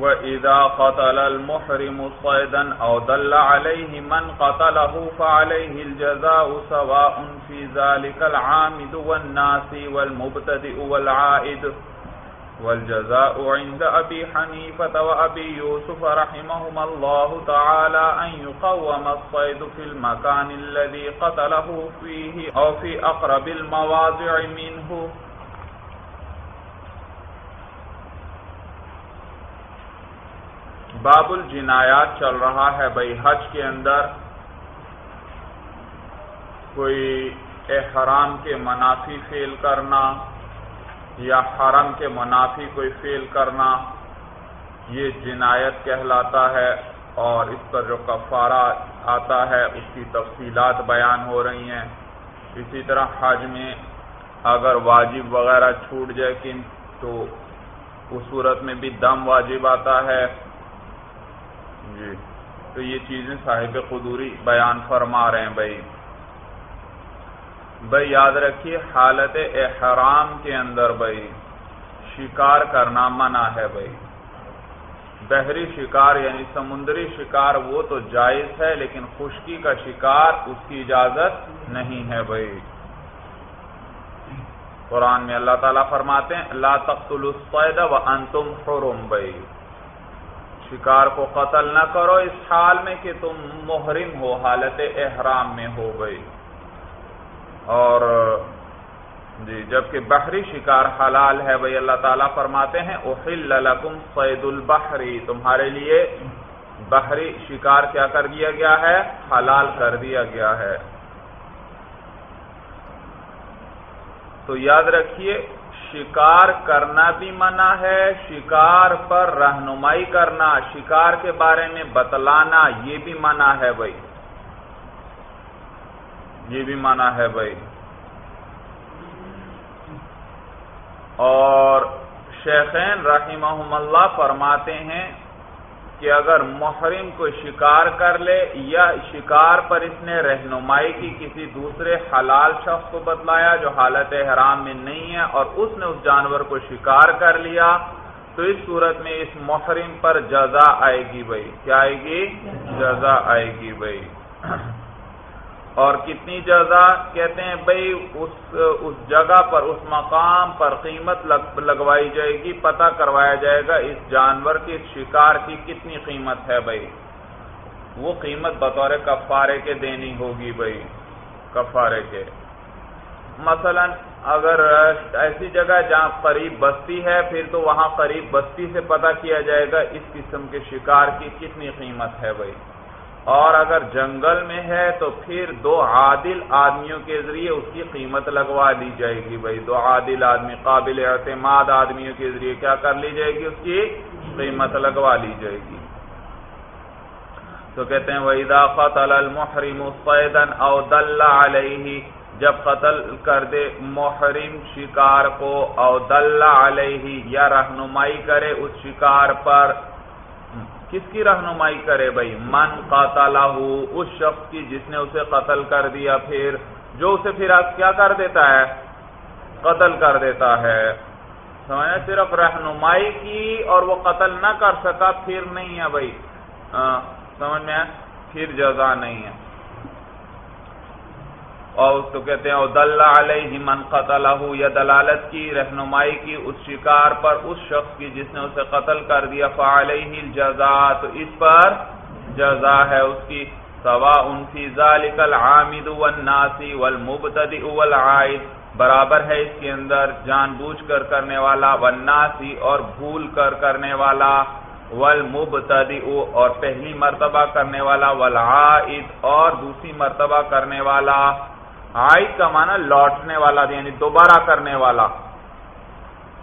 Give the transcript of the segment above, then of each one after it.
وَإِذَا قَتَلَ الْمُحْرِمُ صَيْدًا أَوْ دَلَّ عَلَيْهِ مَنْ قَتَلَهُ فَعَلَيْهِ الْجَزَاءُ سَوَاءٌ فِي ذَلِكَ الْعَامِدُ وَالنَّاسِ وَالْمُبْتَدِئُ وَالْعَائِدُ. والجزاء عند أبي حنيفة وأبي يوسف رحمهما الله تعالى أن يقوم الصيد في المكان الذي قتله فيه أو في أقرب المواضع منه. باب الجنایات چل رہا ہے بھائی، حج کے اندر کوئی احرام کے منافی فیل کرنا یا حرم کے منافی کوئی فیل کرنا، یہ جنایت کہلاتا ہے اور اس پر جو کفارہ آتا ہے، اس کی تفصیلات بیان ہو رہی ہیں۔ اسی طرح حج میں اگر واجب وغیرہ چھوٹ جائے، کن تو اس صورت میں بھی دم واجب آتا ہے۔ جی۔ تو یہ چیزیں صاحب قدوری بیان فرما رہے ہیں بھائی۔ بھائی یاد رکھیے حالت احرام کے اندر بھائی شکار کرنا منع ہے بھائی۔ بحری شکار یعنی سمندری شکار وہ تو جائز ہے لیکن خشکی کا شکار اس کی اجازت نہیں ہے بھائی۔ قرآن میں اللہ تعالیٰ فرماتے ہیں، لا تقتل الصید و انتم حرم بھائی۔ شکار کو قتل نہ کرو اس حال میں کہ تم محرم ہو، حالت احرام میں ہو بھائی اور جی جبکہ بحری شکار حلال ہے بھائی اللہ تعالیٰ فرماتے ہیں، احل لکم صید البحری تمہارے لیے بحری شکار کیا کر دیا گیا ہے؟ حلال کر دیا گیا ہے۔ تو یاد رکھیے شکار کرنا بھی منع ہے، شکار پر رہنمائی کرنا، شکار کے بارے میں بتلانا، یہ بھی منع ہے بھائی۔ یہ بھی منع ہے بھائی۔ اور شیخین رحمہم اللہ فرماتے ہیں کہ اگر محرم کو شکار کر لے یا شکار پر اس نے رہنمائی کی کسی دوسرے حلال شخص کو بتلایا جو حالت حرام میں نہیں ہے اور اس نے اس جانور کو شکار کر لیا، تو اس صورت میں اس محرم پر جزا آئے گی بھائی۔ کیا آئے گی؟ جزا آئے گی بھائی۔ اور کتنی جزا کہتے ہیں بھائی اس اس جگہ پر، اس مقام پر قیمت لگوائی جائے گی، پتہ کروایا جائے گا اس جانور کی شکار کی کتنی قیمت ہے بھائی وہ قیمت بطور کفارے کے دینی ہوگی بھائی کفارے کے۔ مثلا اگر ایسی جگہ جہاں قریب بستی ہے، پھر تو وہاں قریب بستی سے پتہ کیا جائے گا اس قسم کے شکار کی کتنی قیمت ہے بھائی اور اگر جنگل میں ہے تو پھر دو عادل آدمیوں کے ذریعے اس کی قیمت لگوا دی جائے گی بھائی۔ دو عادل آدمی قابل اعتماد آدمیوں کے ذریعے کیا کر لی جائے گی؟ اس کی قیمت لگوا لی جائے گی۔ تو کہتے ہیں وہ اضافت المحرم فیدن او دل علیہ جب قتل کر دے محرم شکار کو او دل علیہ یا رہنمائی کرے اس شکار پر کس کی رہنمائی کرے بھائی؟ من قاتلہ اس شخص کی جس نے اسے قتل کر دیا، پھر جو اسے پھر کیا کر دیتا ہے؟ قتل کر دیتا ہے۔ سمجھے؟ صرف رہنمائی کی اور وہ قتل نہ کر سکا، پھر نہیں ہے بھائی۔ سمجھ میں پھر جزا نہیں ہے۔ اور اس کو کہتے ہیں دل علیہ من قتل یا دلالت کی، رہنمائی کی اس شکار پر، اس شخص کی جس نے اسے قتل کر دیا فعلیہ الجزا تو اس پر جزا ہے اس کی سوا ان فی ذالک العامد والناسی والمبتدئ والعائد۔ برابر ہے اس کے اندر جان بوجھ کر کرنے والا والناسی اور بھول کر کرنے والا، والمبتدئ اور پہلی مرتبہ کرنے والا، والعائد اور دوسری مرتبہ کرنے والا۔ عائد کا معنی لوٹنے والا یعنی دوبارہ کرنے والا۔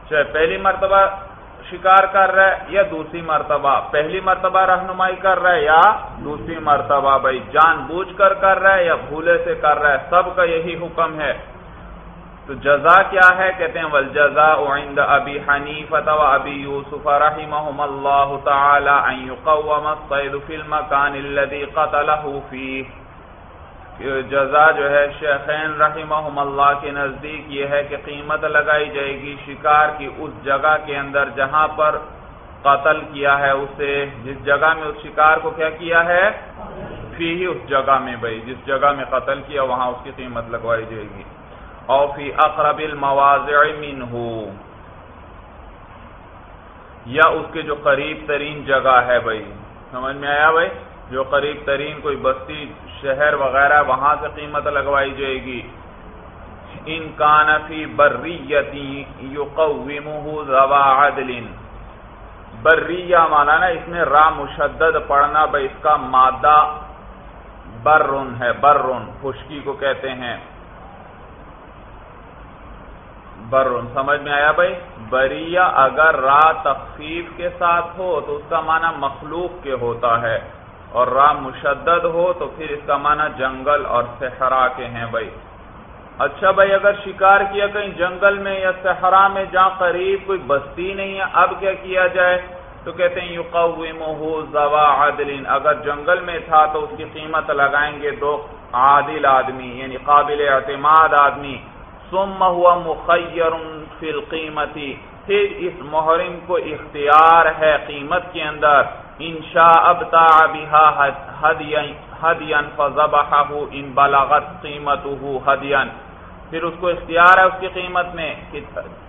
چاہے پہلی مرتبہ شکار کر رہا ہے یا دوسری مرتبہ، پہلی مرتبہ رہنمائی کر رہا ہے یا دوسری مرتبہ، بھائی جان بوجھ کر کر رہا ہے یا بھولے سے کر رہا ہے، سب کا یہی حکم ہے۔ تو جزا کیا ہے؟ کہتے ہیں والجزا عند ابی حنیفہ و ابی یوسف رحمہم اللہ تعالی ان یقوم الصید فی المکان الذي قتلہ فیہ جزا جو ہے شیخین رحمہم اللہ کے نزدیک یہ ہے کہ قیمت لگائی جائے گی شکار کی اس جگہ کے اندر جہاں پر قتل کیا ہے، اسے جس جگہ میں اس شکار کو کیا کیا ہے؟ فی ہی اس جگہ میں بھائی، جس جگہ میں قتل کیا، وہاں اس کی قیمت لگوائی جائے گی۔ اور فی اقرب المواضع منہ۔ یا اس کے جو قریب ترین جگہ ہے بھائی۔ سمجھ میں آیا بھائی؟ جو قریب ترین کوئی بستی شہر وغیرہ وہاں سے قیمت لگوائی جائے گی۔ ان کانفی بریتی ذوا عدل۔ بریہ مانا نا اس میں را مشدد پڑھنا بھائی اس کا مادہ برن ہے، برن، خشکی کو کہتے ہیں۔ برن، سمجھ میں آیا بھائی؟ بریہ اگر را تخفیف کے ساتھ ہو تو اس کا معنی مخلوق کے ہوتا ہے۔ اور را مشدد ہو تو پھر اس کا معنی جنگل اور صحرا کے ہیں بھائی۔ اچھا بھائی، اگر شکار کیا کہیں جنگل میں یا صحرا میں جہاں قریب کوئی بستی نہیں ہے، اب کیا کیا جائے؟ تو کہتے ہیں یقومہ زوا عدل۔ اگر جنگل میں تھا تو اس کی قیمت لگائیں گے دو عادل آدمی یعنی قابل اعتماد آدمی۔ ثم ہوا مخیر فی القیمتی۔ پھر اس محرم کو اختیار ہے قیمت کے اندر۔ انشاء ابتا بها هديا فذبحه ان بلغت قیمته هديا۔ پھر اس کو اختیار ہے اس کی قیمت میں کہ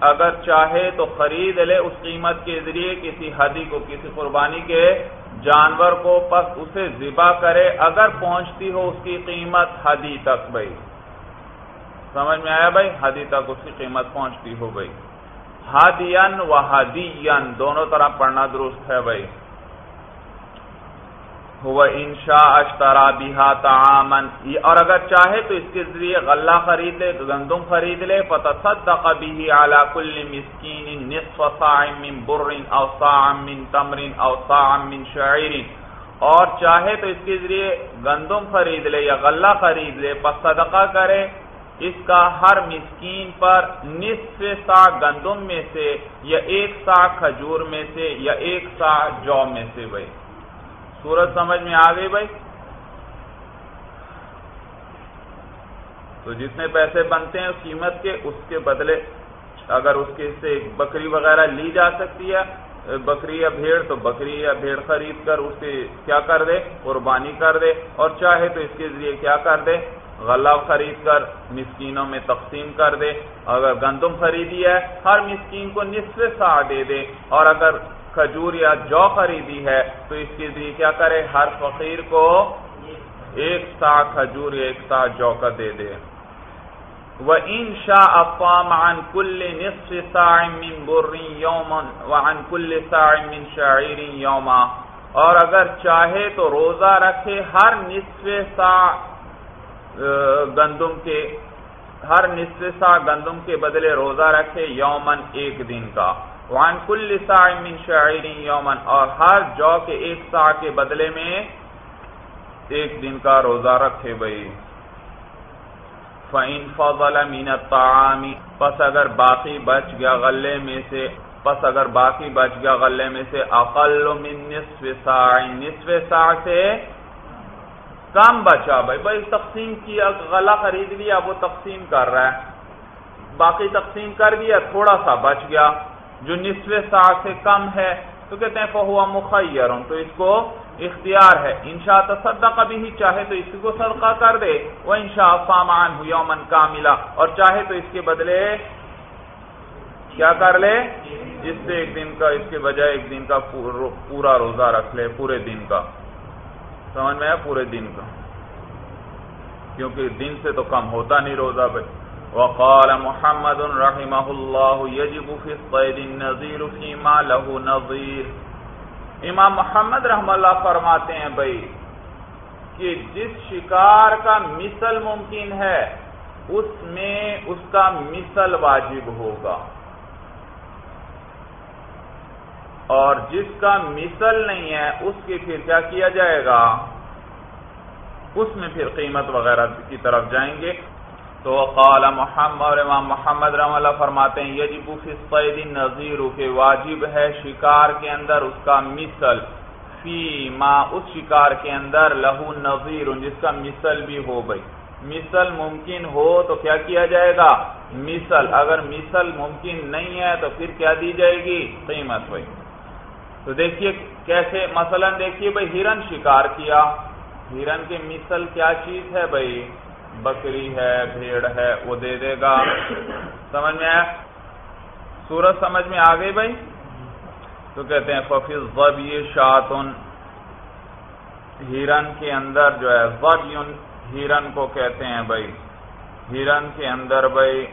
اگر چاہے تو خرید لے اس قیمت کے ذریعے کسی حدی کو، کسی قربانی کے جانور کو پس اسے ذبح کرے اگر پہنچتی ہو اس کی قیمت حدی تک بھائی۔ سمجھ میں آیا بھائی؟ حدی تک اس کی قیمت پہنچتی ہو بھائی۔ ہدین و ہدین دونوں طرح پڑھنا درست ہے بھائی۔ ہوا انشا اشترا بہا تعامن اور اگر چاہے تو اس کے ذریعے غلہ خرید لے، گندم خرید لے، فتصدق به على كل مسكين نصف صاع من بر او صاع من تمر او صاع من شعير اور چاہے تو اس کے ذریعے گندم خرید لے یا غلہ خرید لے پس صدقہ کرے، اس کا ہر مسکین پر نصف سا گندم میں سے یا ایک سا کھجور میں سے یا ایک سا جو میں سے بھائی سورج سمجھ میں آ گئی بھائی۔ تو جتنے پیسے بنتے ہیں اس قیمت کے، اس کے بدلے اگر اس کے سے بکری وغیرہ لی جا سکتی ہے، بکری یا بھیڑ، تو بکری یا بھیڑ خرید کر اسے کیا کر دے؟ قربانی کر دے۔ اور چاہے تو اس کے ذریعے کیا کر دے؟ غلہ خرید کر مسکینوں میں تقسیم کر دے۔ اگر گندم خریدی ہے، ہر مسکین کو نصف سا دے دے۔ اور اگر کھجور یا جو خریدی ہے، تو اس کے لیے کیا کرے؟ ہر فقیر کو ایک سا کھجور ایک سا جو کا دے دے۔ وہ ان شاء افام عن کل نصف ساع من بر یوما وعن کل ساع من شعیر یوما اور اگر چاہے تو روزہ رکھے ہر نصف سا گندم کے، ہر نصف سا گندم کے بدلے روزہ رکھے یومن ایک دن کا۔ وان کل سا من شعیر یومن اور ہر جو کے ایک سا کے بدلے میں ایک دن کا روزہ رکھے بھائی فَإِن فَضَلَ مِنَ الطَّعَامِ، پس اگر باقی بچ گیا غلے میں سے، پس اگر باقی بچ گیا غلے میں سے، اقل من نصف ساع نصف ساع سے کام بچا بھائی بھائی تقسیم کیا، غلہ خرید لیا، وہ تقسیم کر رہا ہے۔ باقی تقسیم کر دیا، تھوڑا سا بچ گیا۔ جو نصف سا سے کم ہے، تو کہتے ہیں فہوا مخیر تو اس کو اختیار ہے۔ انشاء تصدق کبھی ہی چاہے تو اس کو صدقہ کر دے۔ وہ انشاء فامان یومن کا ملا اور چاہے تو اس کے بدلے کیا کر لے؟ اس سے ایک دن کا، اس کے بجائے ایک دن کا پورا روزہ رکھ لے، پورے دن کا۔ سمجھ میں آیا؟ پورے دن کا۔ کیونکہ دن سے تو کم ہوتا نہیں روزہ بھائی۔ وقال محمد رحمہ اللہ یجب فی الصید النظیر فیما له نظیر امام محمد رحم اللہ فرماتے ہیں بھائی کہ جس شکار کا مثل ممکن ہے، اس میں اس کا مثل واجب ہوگا۔ اور جس کا مثل نہیں ہے، اس کی پھر کیا کیا جائے گا؟ اس میں پھر قیمت وغیرہ کی طرف جائیں گے۔ تو قال محمد اور امام محمد رحم اللہ فرماتے ہیں، یجب فی الصید نظیر کے واجب ہے شکار کے اندر اس کا مثل، فی ما اس شکار کے اندر لہو نظیر، جس کا مثل بھی ہو گئی مثل ممکن ہو تو کیا کیا جائے گا؟ مثل۔ اگر مثل ممکن نہیں ہے تو پھر کیا دی جائے گی؟ قیمت بھائی تو دیکھیے کیسے، مثلا دیکھیے بھائی ہرن شکار کیا۔ ہرن کے مثل کیا چیز ہے بھائی بکری ہے، بھیڑ ہے، وہ دے دے گا۔ سمجھ میں آیا؟ سورج سمجھ میں آ گئی بھائی؟ تو کہتے ہیں ففیز غب یہ شاطن ہرن کے اندر جو ہے غب ہرن کو کہتے ہیں بھائی۔ ہرن کے اندر بھائی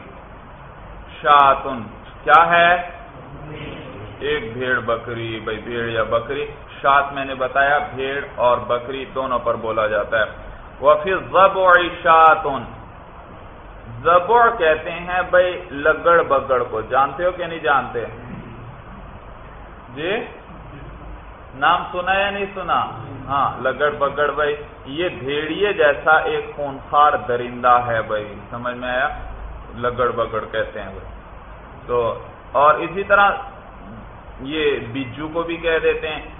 شاطن کیا ہے؟ ایک بھیڑ بکری، بھائی بھیڑ یا بکری۔ شات میں نے بتایا، بھیڑ اور بکری دونوں پر بولا جاتا ہے۔ وہ پھر زب شاتن زبوڑ کہتے ہیں بھائی لگڑ بگڑ کو۔ جانتے ہو کہ نہیں جانتے؟ جی؟ نام سنا یا نہیں سنا؟ ہاں لگڑ بگڑ بھائی یہ بھیڑیے جیسا ایک خونخار درندہ ہے بھائی سمجھ میں آیا؟ لگڑ بگڑ کہتے ہیں بھائی تو اور اسی طرح یہ بجو کو بھی کہہ دیتے ہیں۔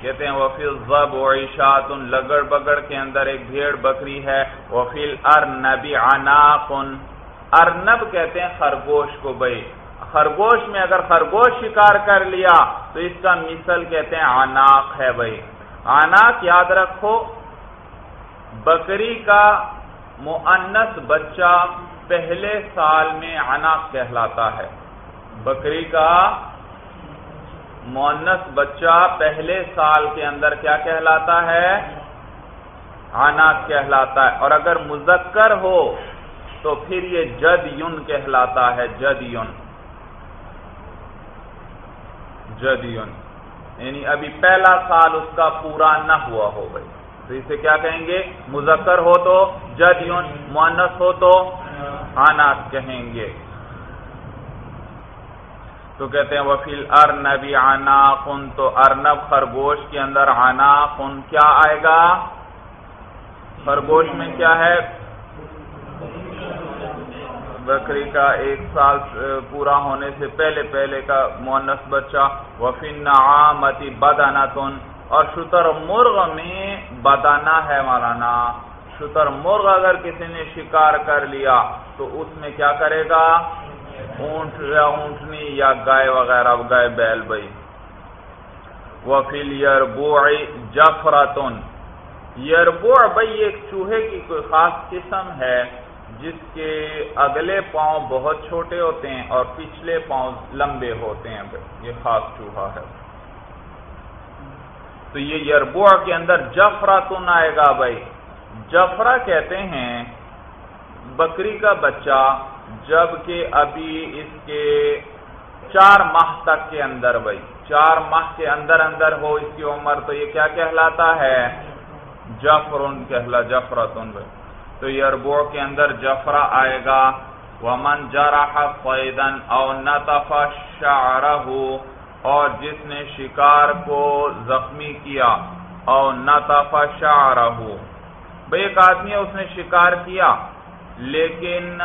کہتے ہیں وفیل ضب وعیشات لگڑ بگڑ کے اندر ایک بھیڑ بکری ہے وفیل ارنب عناق۔ ارنب کہتے ہیں خرگوش کو بھائی۔ خرگوش میں اگر خرگوش شکار کر لیا، تو اس کا مثل کہتے ہیں عناق ہے بھائی۔ عناق یاد رکھو، بکری کا مؤنث بچہ پہلے سال میں عناق کہلاتا ہے۔ بکری کا مونس بچہ پہلے سال کے اندر کیا کہلاتا ہے؟ آنا کہلاتا ہے۔ اور اگر مذکر ہو تو پھر یہ جد یون کہلاتا ہے جد یون جد یون یعنی ابھی پہلا سال اس کا پورا نہ ہوا ہو بھائی۔ تو اسے کیا کہیں گے؟ مذکر ہو تو جد یون مونس ہو تو آنا کہیں گے۔ تو کہتے ہیں وفیل ارنبی آنا خن تو ارنب خرگوش کے اندر آنا خن کیا آئے گا؟ خرگوش میں کیا ہے؟ بکری کا ایک سال پورا ہونے سے پہلے پہلے کا مونس بچہ وفین نعامتی بدانا تن اور شتر مرغ میں بدانا ہے مولانا۔ شتر مرغ اگر کسی نے شکار کر لیا، تو اس میں کیا کرے گا؟ اونٹ یا اونٹنی یا گائے وغیرہ، گائے بیل بھائی۔ وفیل یربو جفراتن یربو بھائی ایک چوہے کی کوئی خاص قسم ہے، جس کے اگلے پاؤں بہت چھوٹے ہوتے ہیں اور پچھلے پاؤں لمبے ہوتے ہیں۔ بھائی یہ خاص چوہا ہے۔ تو یہ یربو کے اندر جفراتن آئے گا بھائی۔ جفرا کہتے ہیں، بکری کا بچہ جبکہ ابھی اس کے چار ماہ تک کے اندر بھائی، چار ماہ کے اندر اندر ہو اس کی عمر، تو یہ کیا کہلاتا ہے؟ جفرن کہلا، جفرتن بھائی۔ تو یہ اربو کے اندر جفرا آئے گا۔ ومن جرح فیدن او نطف شعرہ اور جس نے شکار کو زخمی کیا، او نطف شعرہ بھائی، ایک آدمی ہے، اس نے شکار کیا، لیکن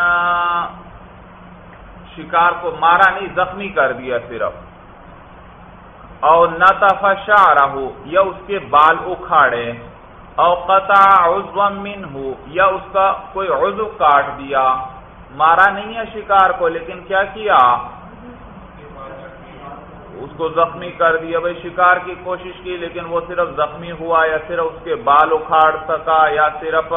شکار کو مارا نہیں، زخمی کر دیا صرف۔ اور نہ تفشا رہو یا اس کے بال اکھاڑے۔ اور قطع عضو من ہو یا اس کا کوئی عضو کاٹ دیا۔ مارا نہیں ہے شکار کو، لیکن کیا کیا؟ اس کو زخمی کر دیا۔ بھائی، شکار کی کوشش کی، لیکن وہ صرف زخمی ہوا یا صرف اس کے بال اکھاڑ سکا یا صرف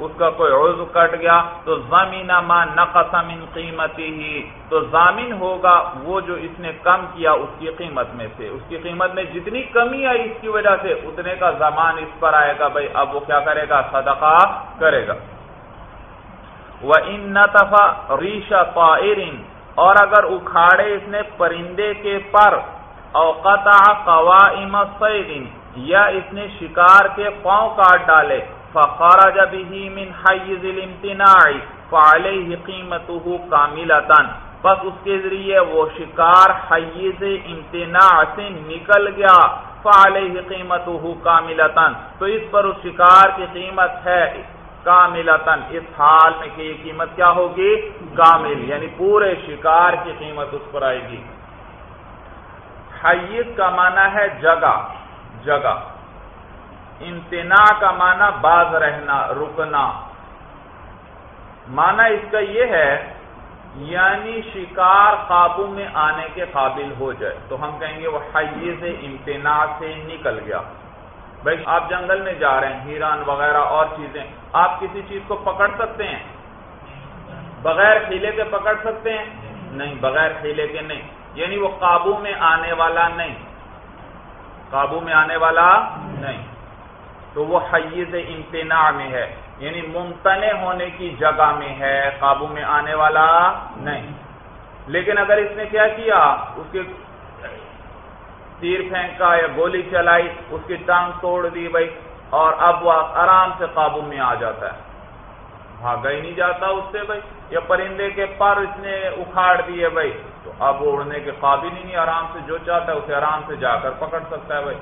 اس کا کوئی عضو کٹ گیا تو زمین ما نقص من قیمتی ہی تو زامین ہوگا وہ جو اس نے کم کیا اس کی قیمت میں سے۔ اس کی قیمت میں جتنی کمی آئی اس کی وجہ سے اتنے کا زمان اس پر آئے گا۔ بھائی اب وہ کیا کرے گا؟ صدقہ کرے گا۔ وہ ان نتفا ریشا اور اگر اکھاڑے اس نے پرندے کے پر اوقتا قوائم سیدن یا اس نے شکار کے پاؤں کاٹ ڈالے فخرج به من حيز الامتناع فعليه قيمته كاملة بس اس کے ذریعے وہ شکار حیز امتناع سے نکل گیا۔ فعليه قيمته كاملة تو اس پر اس شکار کی قیمت ہے۔ کاملتن اس حال میں کہ یہ قیمت کیا ہوگی؟ کامل۔ یعنی پورے شکار کی قیمت اس پر آئے گی۔ حیز کا معنی ہے جگہ۔ جگہ۔ امتناع کا معنی باز رہنا، رکنا۔ مانا اس کا یہ ہے یعنی شکار قابو میں آنے کے قابل ہو جائے۔ تو ہم کہیں گے وہ حیز امتناع سے نکل گیا۔ بھائی، آپ جنگل میں جا رہے ہیں، ہیران وغیرہ اور چیزیں، آپ کسی چیز کو پکڑ سکتے ہیں؟ بغیر کھیلے کے پکڑ سکتے ہیں؟ نہیں، بغیر کھیلے کے نہیں۔ یعنی وہ قابو میں آنے والا نہیں۔ قابو میں آنے والا نہیں۔ تو وہ حیز امتناع میں ہے یعنی ممتنع ہونے کی جگہ میں ہے، قابو میں آنے والا نہیں۔ لیکن اگر اس نے کیا کیا، اس کے تیر پھینکا یا گولی چلائی، اس کی ٹانگ توڑ دی بھائی، اور اب وہ آرام سے قابو میں آ جاتا ہے۔ بھاگا ہی نہیں جاتا اس سے بھائی، یا پرندے کے پر اس نے اکھاڑ دیے بھائی۔ تو اب اڑنے کے قابل ہی نہیں، آرام سے جو چاہتا ہے اسے آرام سے جا کر پکڑ سکتا ہے بھائی۔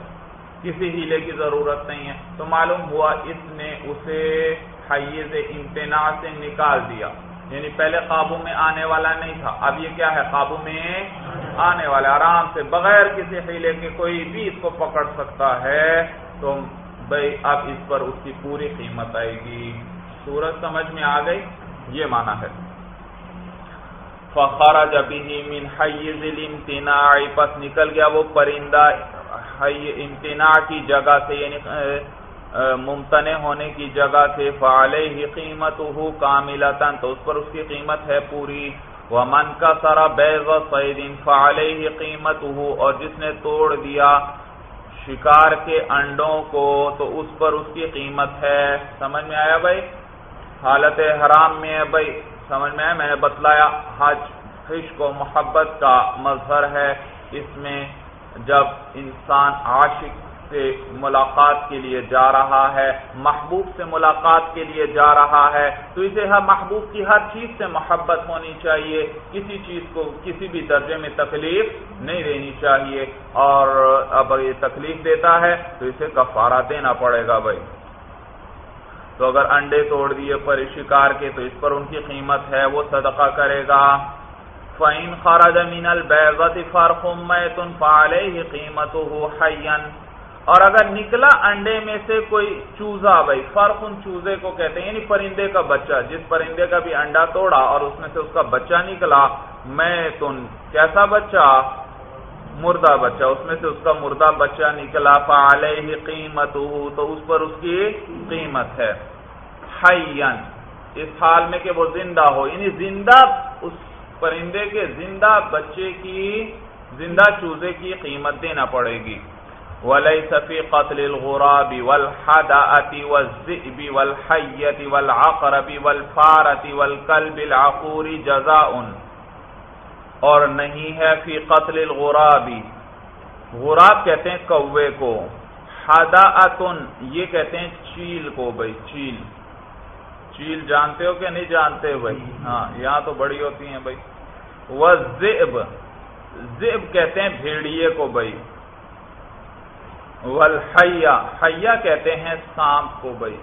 کسی ہیلے کی ضرورت نہیں ہے۔ تو معلوم ہوا اس نے اسے حیز امتناع سے نکال دیا۔ یعنی پہلے قابو میں آنے والا نہیں تھا۔ اب یہ کیا ہے؟ قابو میں آنے والا۔ آرام سے بغیر کسی ہیلے کے کوئی بھی اس کو پکڑ سکتا ہے۔ تو بھائی اب اس پر اس کی پوری قیمت آئے گی۔ سورج سمجھ میں آ گئی؟ یہ مانا ہے۔ فخارا جب من حیز الامتناع۔ پس نکل گیا وہ پرندہ۔ امتناع کی جگہ سے یعنی ممتنع ہونے کی جگہ سے فعلے ہی قیمت ہو تو اس پر اس کی قیمت ہے پوری۔ وہ من کا سارا بیز سعید فعلے ہی قیمت ہو اور جس نے توڑ دیا شکار کے انڈوں کو، تو اس پر اس کی قیمت ہے۔ سمجھ میں آیا بھائی؟ حالت حرام میں ہے بھائی۔ سمجھ میں آیا؟ میں نے بتلایا، حج خشک و محبت کا مظہر ہے۔ اس میں جب انسان عاشق سے ملاقات کے لیے جا رہا ہے، محبوب سے ملاقات کے لیے جا رہا ہے، تو اسے ہر محبوب کی ہر چیز سے محبت ہونی چاہیے۔ کسی چیز کو کسی بھی درجے میں تکلیف نہیں دینی چاہیے۔ اور اب یہ تکلیف دیتا ہے، تو اسے کفارہ دینا پڑے گا بھائی۔ تو اگر انڈے توڑ دیے پر شکار کے، تو اس پر ان کی قیمت ہے، وہ صدقہ کرے گا۔ فَإِنْ خَرَجَ مِنَ الْبَيْضَةِ فَرْخٌ مَيْتٌ فَعَلَيْهِ قِيمَتُهُ حَيًّا۔ اور اگر نکلا انڈے میں سے کوئی چوزا، بھائی، فرق ان چوزے کو کہتے ہیں یعنی پرندے کا بچہ، جس پرندے کا بھی انڈا توڑا اور اس میں سے اس کا بچہ نکلا میں تن کیسا بچہ؟ مردہ بچہ، اس میں سے اس کا مردہ بچہ نکلا فعلیہ قیمت تو اس پر اس کی قیمت ہے۔ حین اس حال میں کہ وہ زندہ ہو یعنی زندہ اس پرندے کے زندہ بچے کی، زندہ چوزے کی قیمت دینا پڑے گی۔ وليس في قتل الغراب والحدأة والذئب والحية والعقرب والفارة والكلب العقور جزاء۔ اور نہیں ہے فی قتل الغراب۔ غراب کہتے ہیں کوے کو۔ حدأتن، یہ کہتے ہیں چیل کو بھائی، چیل۔ چیل جانتے ہو کہ نہیں جانتے بھائی؟ ہاں یہاں تو بڑی ہوتی ہیں بھائی۔ والذئب ذئب کہتے ہیں بھیڑیے کو بھائی۔ والحیا حیا کہتے ہیں سانپ کو بھائی۔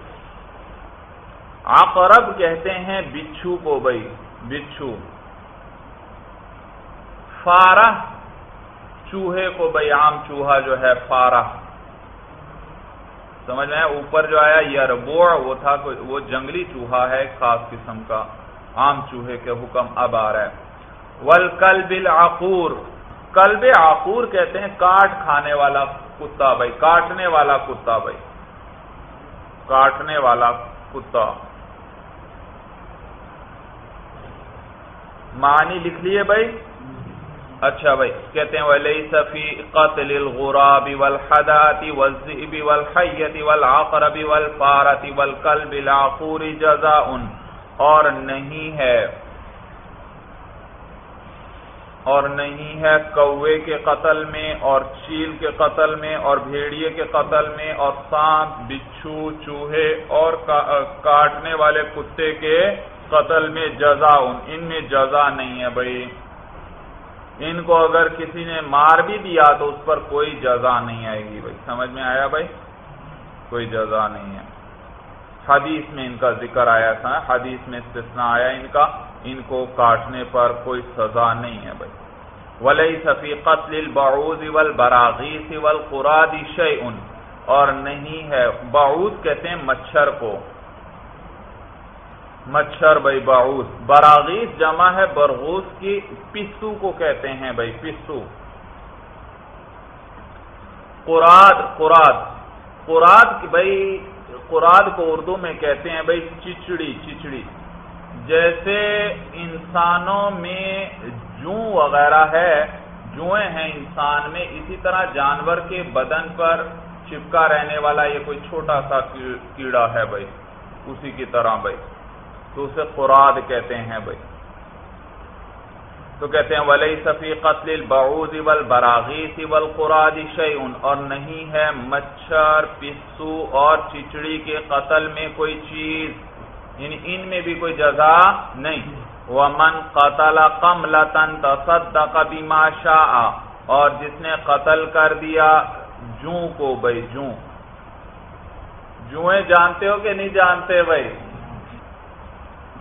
عقرب کہتے ہیں بچھو کو بھائی، بچھو۔ فارہ، چوہے کو بھائی، عام چوہا جو ہے فارہ۔ سمجھ میں اوپر جو آیا یار وہ تھا وہ جنگلی چوہا ہے خاص قسم کا عام چوہے کے حکم اب آ رہا ہے۔ ول کل آکور کلب آکور کہتے ہیں کاٹ کھانے والا کتا بھائی، کاٹنے والا کتا بھائی۔ کاٹنے والا کتا۔ معنی لکھ لیے بھائی۔ اچھا بھائی، کہتے ہیں ولی صفی قتل الغراب والحدات والذئب والحیت والعقرب والفارت والکلب العقور جزاء۔ اور نہیں ہے، اور نہیں ہے کوے کے قتل میں، اور چیل کے قتل میں، اور بھیڑیے کے قتل میں، اور سانپ، بچھو، چوہے، اور کاٹنے والے کتے کے قتل میں جزا ان میں جزا نہیں ہے بھائی۔ ان کو اگر کسی نے مار بھی دیا تو اس پر کوئی جزا نہیں آئے گی بھائی۔ سمجھ میں آیا بھائی؟ کوئی جزا نہیں ہے۔ حدیث میں ان کا ذکر آیا تھا، حدیث میں استثناء آیا ان کا۔ ان کو کاٹنے پر کوئی سزا نہیں ہے بھائی۔ ولی صفی قتل البعوض والبراغیث والقراد شیء اور نہیں ہے بعوض کہتے ہیں مچھر کو۔ مچھر بھائی باؤس براغیس جمع ہے برغوس کی پسو کو کہتے ہیں بھائی پسو قراد قراد۔ قراد بھائی، قراد کو اردو میں کہتے ہیں بھائی چچڑی چچڑی۔ جیسے انسانوں میں جو وغیرہ ہے، جوئیں ہیں انسان میں، اسی طرح جانور کے بدن پر چپکا رہنے والا یہ کوئی چھوٹا سا کیڑا ہے بھائی۔ اسی کی طرح بھائی۔ تو اسے قراد کہتے ہیں بھائی۔ تو کہتے ہیں ولی صفی قتل ول براغی سی ول اور نہیں ہے مچھر، پسو اور چچڑی کے قتل میں کوئی چیز۔ یعنی ان میں بھی کوئی جزا نہیں۔ وہ من قتل کم لتن تصدق بما شاء۔ اور جس نے قتل کر دیا جو کو بھائی جو جوئیں جانتے ہو کہ نہیں جانتے بھائی؟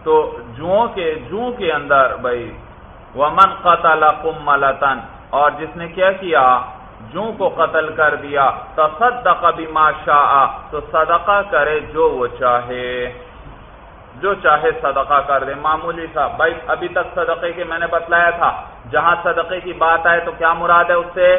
تو جو کے جو کے اندر بھائی، ومن قتل قملتن، اور جس نے کیا کیا؟ جو کو قتل کر دیا۔ تصدق بما شاء، تو صدقہ کرے جو وہ چاہے۔ جو چاہے صدقہ کر دے۔ معمولی سا۔ بھائی، ابھی تک صدقے کے میں نے بتلایا تھا۔ جہاں صدقے کی بات آئے تو کیا مراد ہے اس سے؟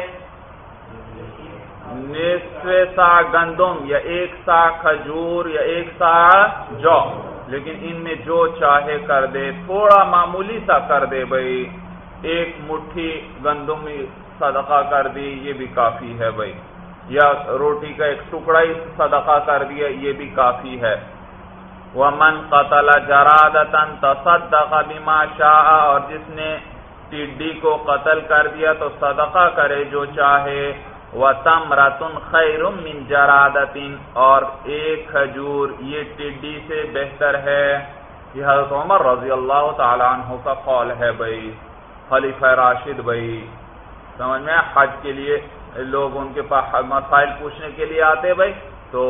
نصف سا گندم یا ایک سا کھجور یا ایک سا جو۔ لیکن ان میں جو چاہے کر دے، تھوڑا معمولی سا کر دے بھائی۔ ایک مٹھی گندم صدقہ کر دی، یہ بھی کافی ہے بھائی۔ یا روٹی کا ایک ٹکڑا ہی صدقہ کر دیا، یہ بھی کافی ہے۔ وہ من قتل جرادتن تصدق بما شاء، اور جس نے ٹڈی کو قتل کر دیا تو صدقہ کرے جو چاہے۔ تمرتن خیر من جرادتن۔ اور ایک کھجور یہ ٹڈی سے بہتر ہے۔ یہ حضرت عمر رضی اللہ تعالیٰ عنہ کا قول ہے بھائی۔ خلیفہ راشد بھائی۔ سمجھ میں حج کے لیے لوگ ان کے پاس مسائل پوچھنے کے لیے آتے بھائی۔ تو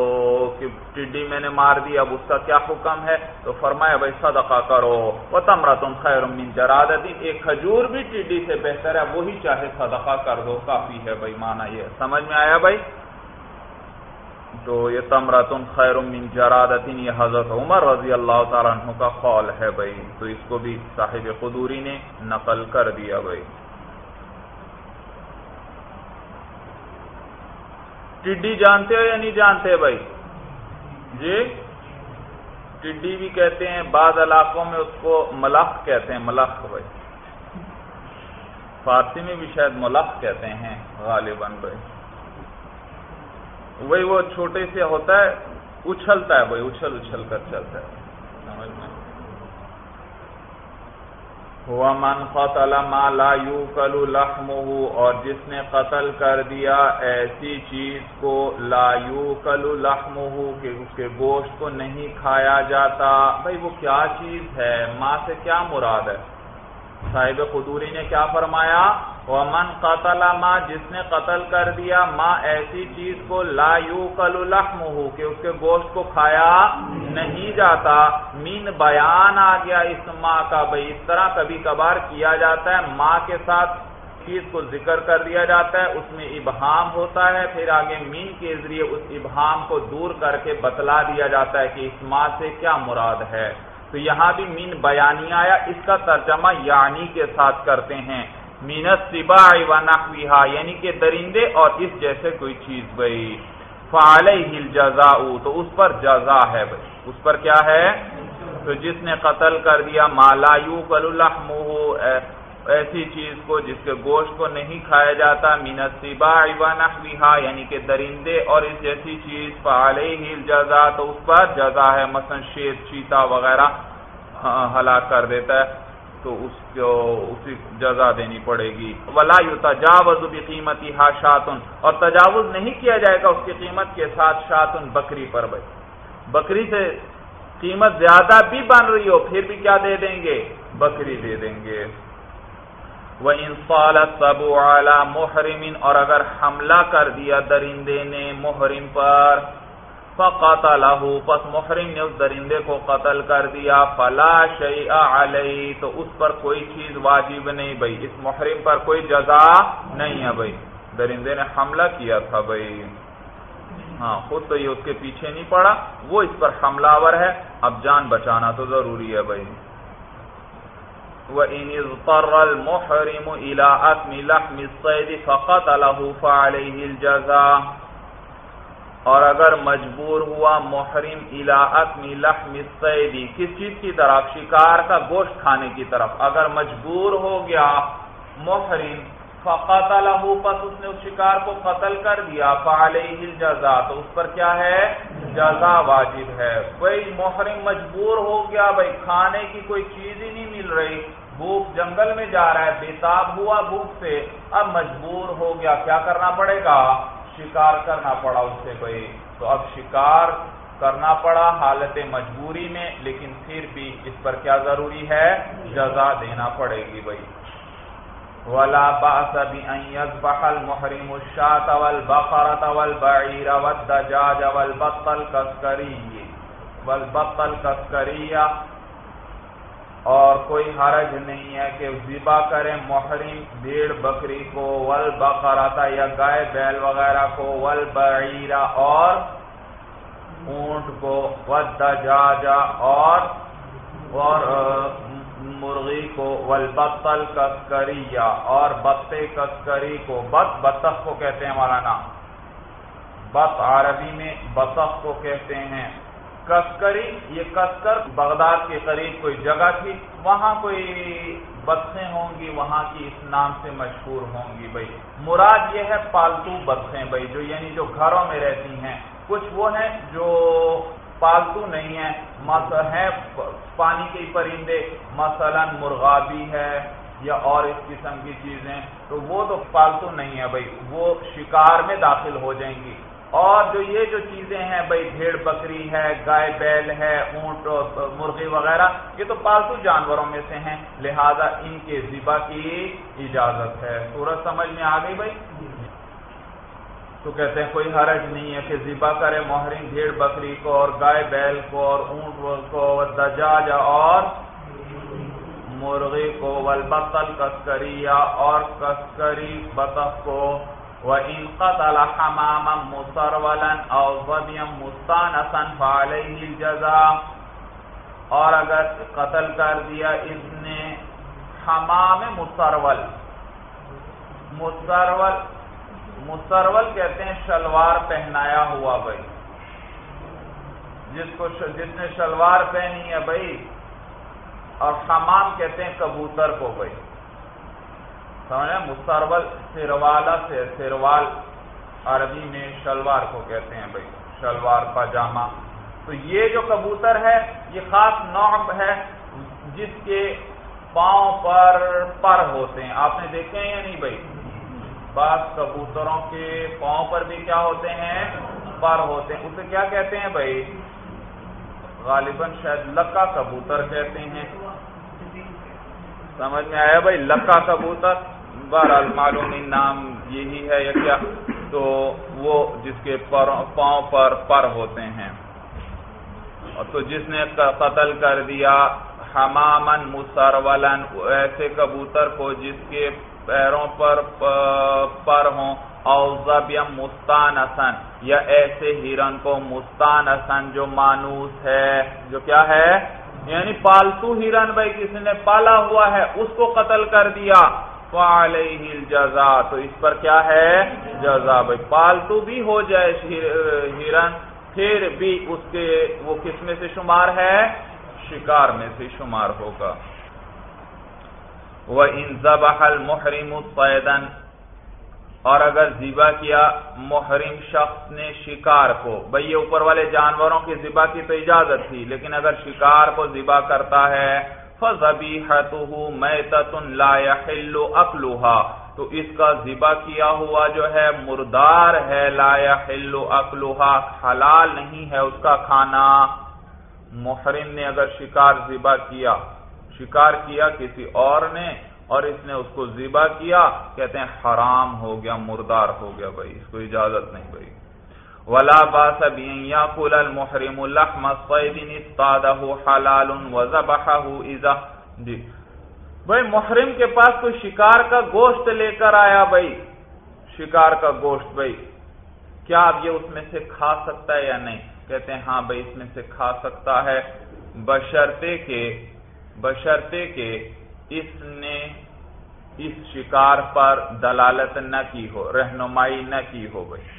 ٹڈی میں نے مار دی، اب اس کا کیا حکم ہے؟ تو فرمایا، بھائی، صدقہ کرو۔ وہ تمرا تم خیر من جراد ایک کھجور بھی ٹڈی سے بہتر ہے، وہی چاہے صدقہ کر دو، کافی ہے بھائی مانا یہ سمجھ میں آیا بھائی؟ تو یہ تمرا تم خیر من جراد یہ حضرت عمر رضی اللہ تعالیٰ عنہ کا قول ہے بھائی۔ تو اس کو بھی صاحب قدوری نے نقل کر دیا بھائی۔ ٹڈی جانتے ہو یا نہیں جانتے بھائی؟ جی؟ ٹڈی بھی کہتے ہیں، بعض علاقوں میں اس کو ملخ کہتے ہیں، ملخ بھائی۔ فارسی میں بھی شاید ملخ کہتے ہیں، غالباً بھائی۔ وہی وہ چھوٹے سے ہوتا ہے، اچھلتا ہے بھائی، اچھل اچھل کر چلتا ہے سمجھ میں ومن قتل ما لا يوكل لحمه، اور جس نے قتل کر دیا ایسی چیز کو لا يوكل لحمه کہ اس کے گوشت کو نہیں کھایا جاتا۔ بھائی وہ کیا چیز ہے؟ ماں سے کیا مراد ہے؟ صاحب قدوری نے کیا فرمایا؟ ومن قتل ما، جس نے قتل کر دیا ماں ایسی چیز کو لا یو کل کہ اس کے گوشت کو کھایا نہیں جاتا۔ مین بیان آ گیا اس ماں کا بھائی اس طرح کبھی کبھار کیا جاتا ہے۔ ماں کے ساتھ چیز کو ذکر کر دیا جاتا ہے، اس میں ابہام ہوتا ہے۔ پھر آگے مین کے ذریعے اس ابہام کو دور کر کے بتلا دیا جاتا ہے کہ اس ماں سے کیا مراد ہے۔ تو یہاں بھی مین بیانی آیا، اس کا ترجمہ یعنی کے ساتھ کرتے ہیں۔ مینت سبا و نقویہ یعنی کہ درندے اور اس جیسے کوئی چیز بھائی فعال ہل جزا تو اس پر جزا ہے بھائی اس پر کیا ہے؟ تو جس نے قتل کر دیا مالا یو کل ایسی چیز کو جس کے گوشت کو نہیں کھایا جاتا مینت سبا و نقویہ یعنی کہ درندے اور اس جیسی چیز فعال ہل جزا تو اس پر جزا ہے۔ مثلا شیر، چیتا وغیرہ ہاں، ہلاک کر دیتا ہے۔ تو اس کو اسی جزا دینی پڑے گی۔ ولا تجاوز بھی قیمتی ہا شاتن اور تجاوز نہیں کیا جائے گا اس کی قیمت کے ساتھ شاتن بکری پر بھائی بکری سے قیمت زیادہ بھی بن رہی ہو، پھر بھی کیا دے دیں گے؟ بکری دے دیں گے۔ وہ انفال سب اعلی محرمین اور اگر حملہ کر دیا درندے نے محرم پر فقتلہ پس محرم نے اس درندے کو قتل کر دیا، فلا شیء علیہ، تو اس پر کوئی چیز واجب نہیں بھائی، اس محرم پر کوئی جزا نہیں ہے بھائی۔ درندے نے حملہ کیا تھا بھائی۔ ہاں خود تو یہ اس کے پیچھے نہیں پڑا، وہ اس پر حملہ ور ہے، اب جان بچانا تو ضروری ہے بھائی۔ وَإِنِ اضْطَرَّ الْمُحْرِمُ إِلَىٰ أَكْمِ لَحْمِ الصَّيْدِ فَقَتَلَهُ فَعَلَيْهِ الْجَزَى اور اگر مجبور ہوا محرم الى اکمی لحم الصیدی کس چیز کی طرف؟ شکار کا گوشت کھانے کی طرف۔ اگر مجبور ہو گیا محرم، فقتلہ پس اس نے اس شکار کو قتل کر دیا، فعلیہ الجزا تو اس پر کیا ہے؟ جزا واجب ہے۔ بھائی، محرم مجبور ہو گیا، بھائی، کھانے کی کوئی چیز ہی نہیں مل رہی۔ بھوک جنگل میں جا رہا ہے بےتاب ہوا بھوک سے۔ اب مجبور ہو گیا، کیا کرنا پڑے گا؟ شکار کرنا پڑا اس سے بھائی۔ تو اب شکار کرنا پڑا حالت مجبوری میں، لیکن پھر بھی اس پر کیا ضروری ہے؟ جزا دینا پڑے گی بھائی۔ ولا باس بان يذبح المحرم الشاة والبقرة والبعير والدجاج والبط الكسكري۔ والبط الكسكري اور کوئی حرج نہیں ہے کہ ذبح کرے محرم بھیڑ بکری کو ول بقرتا یا گائے بیل وغیرہ کو ول بعیرا اور اونٹ کو ود اور اور مرغی کو ولبتل کسکریا اور بتے کسکری کو۔ بت بطخ کو کہتے ہیں ہمارا نام بت عربی میں بطخ کو کہتے ہیں۔ کسکری یہ کسکر بغداد کے قریب کوئی جگہ تھی، وہاں کوئی بسیں ہوں گی، وہاں کی اس نام سے مشہور ہوں گی بھائی۔ مراد یہ ہے پالتو بسیں بھائی، جو یعنی جو گھروں میں رہتی ہیں۔ کچھ وہ ہیں جو پالتو نہیں ہے ہے پانی کے پرندے، مثلا مرغابی ہے یا اور اس قسم کی چیزیں۔ تو وہ تو پالتو نہیں ہے بھائی، وہ شکار میں داخل ہو جائیں گی۔ اور جو یہ جو چیزیں ہیں بھائی بھیڑ بکری ہے، گائے بیل ہے، اونٹ، مرغی وغیرہ، یہ تو پالتو جانوروں میں سے ہیں۔ لہذا ان کے ذبح کی اجازت ہے۔ سورج سمجھ میں آ گئی بھائی تو کہتے ہیں، کوئی حرج نہیں ہے کہ ذبح کرے محرم بھیڑ بکری کو اور گائے بیل کو اور اونٹ کو دجاج اور مرغی کو ولبتل کسکریا اور کسکری بطخ کو۔ وَإِن قَتَلَ حَمَامًا مُسَرْوَلًا أَوْ ظَبْيًا مُسْتَانَسًا فَعَلَيْهِ الْجَزَى اور اگر قتل کر دیا اس نے حمام مسرول مسرول مسرول کہتے ہیں شلوار پہنایا ہوا بھائی۔ جس کو جس نے شلوار پہنی ہے بھائی، اور حمام کہتے ہیں کبوتر کو بھائی۔ سمجھا مسرول سروالا سے سروال عربی میں شلوار کو کہتے ہیں بھائی، شلوار، پاجامہ۔ تو یہ جو کبوتر ہے، یہ خاص نوع ہے، جس کے پاؤں پر پر ہوتے ہیں۔ آپ نے دیکھے ہیں یا نہیں بھائی؟ بعض کبوتروں کے پاؤں پر بھی کیا ہوتے ہیں؟ پر ہوتے ہیں۔ اسے کیا کہتے ہیں بھائی؟ غالباً شاید لکا کبوتر کہتے ہیں۔ سمجھ میں آیا بھائی؟ لکا کبوتر۔ بہرحال معلوم نام یہی ہے یا کیا، تو وہ جس کے پاؤں پر پر ہوتے ہیں۔ تو جس نے قتل کر دیا حمامن مسرولن، ایسے کبوتر کو جس کے پیروں پر پر ہوں اوزب یا مستانسن یا ایسے ہرن کو مستانسن جو مانوس ہے، جو کیا ہے؟ یعنی پالتو ہرن بھائی، کسی نے پالا ہوا ہے، اس کو قتل کر دیا۔ جزا تو اس پر کیا ہے؟ جزا بھائی، پالتو بھی ہو جائے ہرن پھر بھی اس کے وہ کس میں سے شمار ہے؟ شکار میں سے شمار ہوگا۔ وہ ان زبحل محرم الفیدن اور اگر ذبح کیا، محرم شخص نے شکار کو۔ بھئی یہ اوپر والے جانوروں کی ذبح کی تو اجازت تھی، لیکن اگر شکار کو ذبح کرتا ہے فَذَبِيحَتُهُ مَيْتَةٌ لَا يَحِلُّ أَقْلُهَا تو اس کا ذبح کیا ہوا جو ہے، مردار ہے، لا يحل أقلها حلال نہیں ہے اس کا کھانا۔ محرم نے اگر شکار ذبح کیا، شکار کیا کسی اور نے اور اس نے اس کو ذبح کیا، کہتے ہیں حرام ہو گیا، مردار ہو گیا بھائی، اس کو اجازت نہیں بھائی۔ ولا باس بین ياكل المحرم لحم الصيد اصطاده حلال وذبحه اذا. جی. بھائی، محرم کے پاس کوئی شکار کا گوشت لے کر آیا بھائی. شکار کا گوشت بھائی. کیا اب یہ اس میں سے کھا سکتا ہے یا نہیں؟ کہتے ہیں ہاں بھائی، اس میں سے کھا سکتا ہے. بشرتے کے بشرتے کے اس نے اس شکار پر دلالت نہ کی ہو، رہنمائی نہ کی ہو بھائی.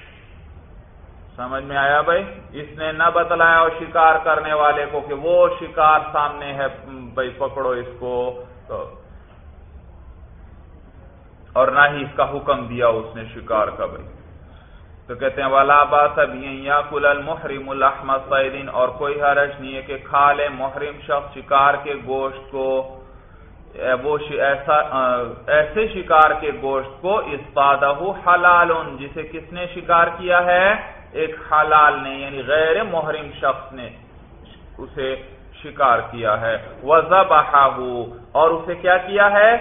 سمجھ میں آیا بھائی؟ اس نے نہ بتلایا اور شکار کرنے والے کو کہ وہ شکار سامنے ہے، بھائی پکڑو اس کو۔ تو اور نہ ہی اس کا حکم دیا اس نے شکار کا بھائی۔ تو کہتے ہیں والا باس یا کل المحرم الحمد سعیدین اور کوئی حرج نہیں ہے کہ کھا لے محرم شخص شکار کے گوشت کو۔ وہ ایسا، ایسے شکار کے گوشت کو استادہ حلال، جسے کس نے شکار کیا ہے؟ ایک حلال نے یعنی غیر محرم شخص نے اسے شکار کیا ہے۔ اور اسے کیا کیا ہے؟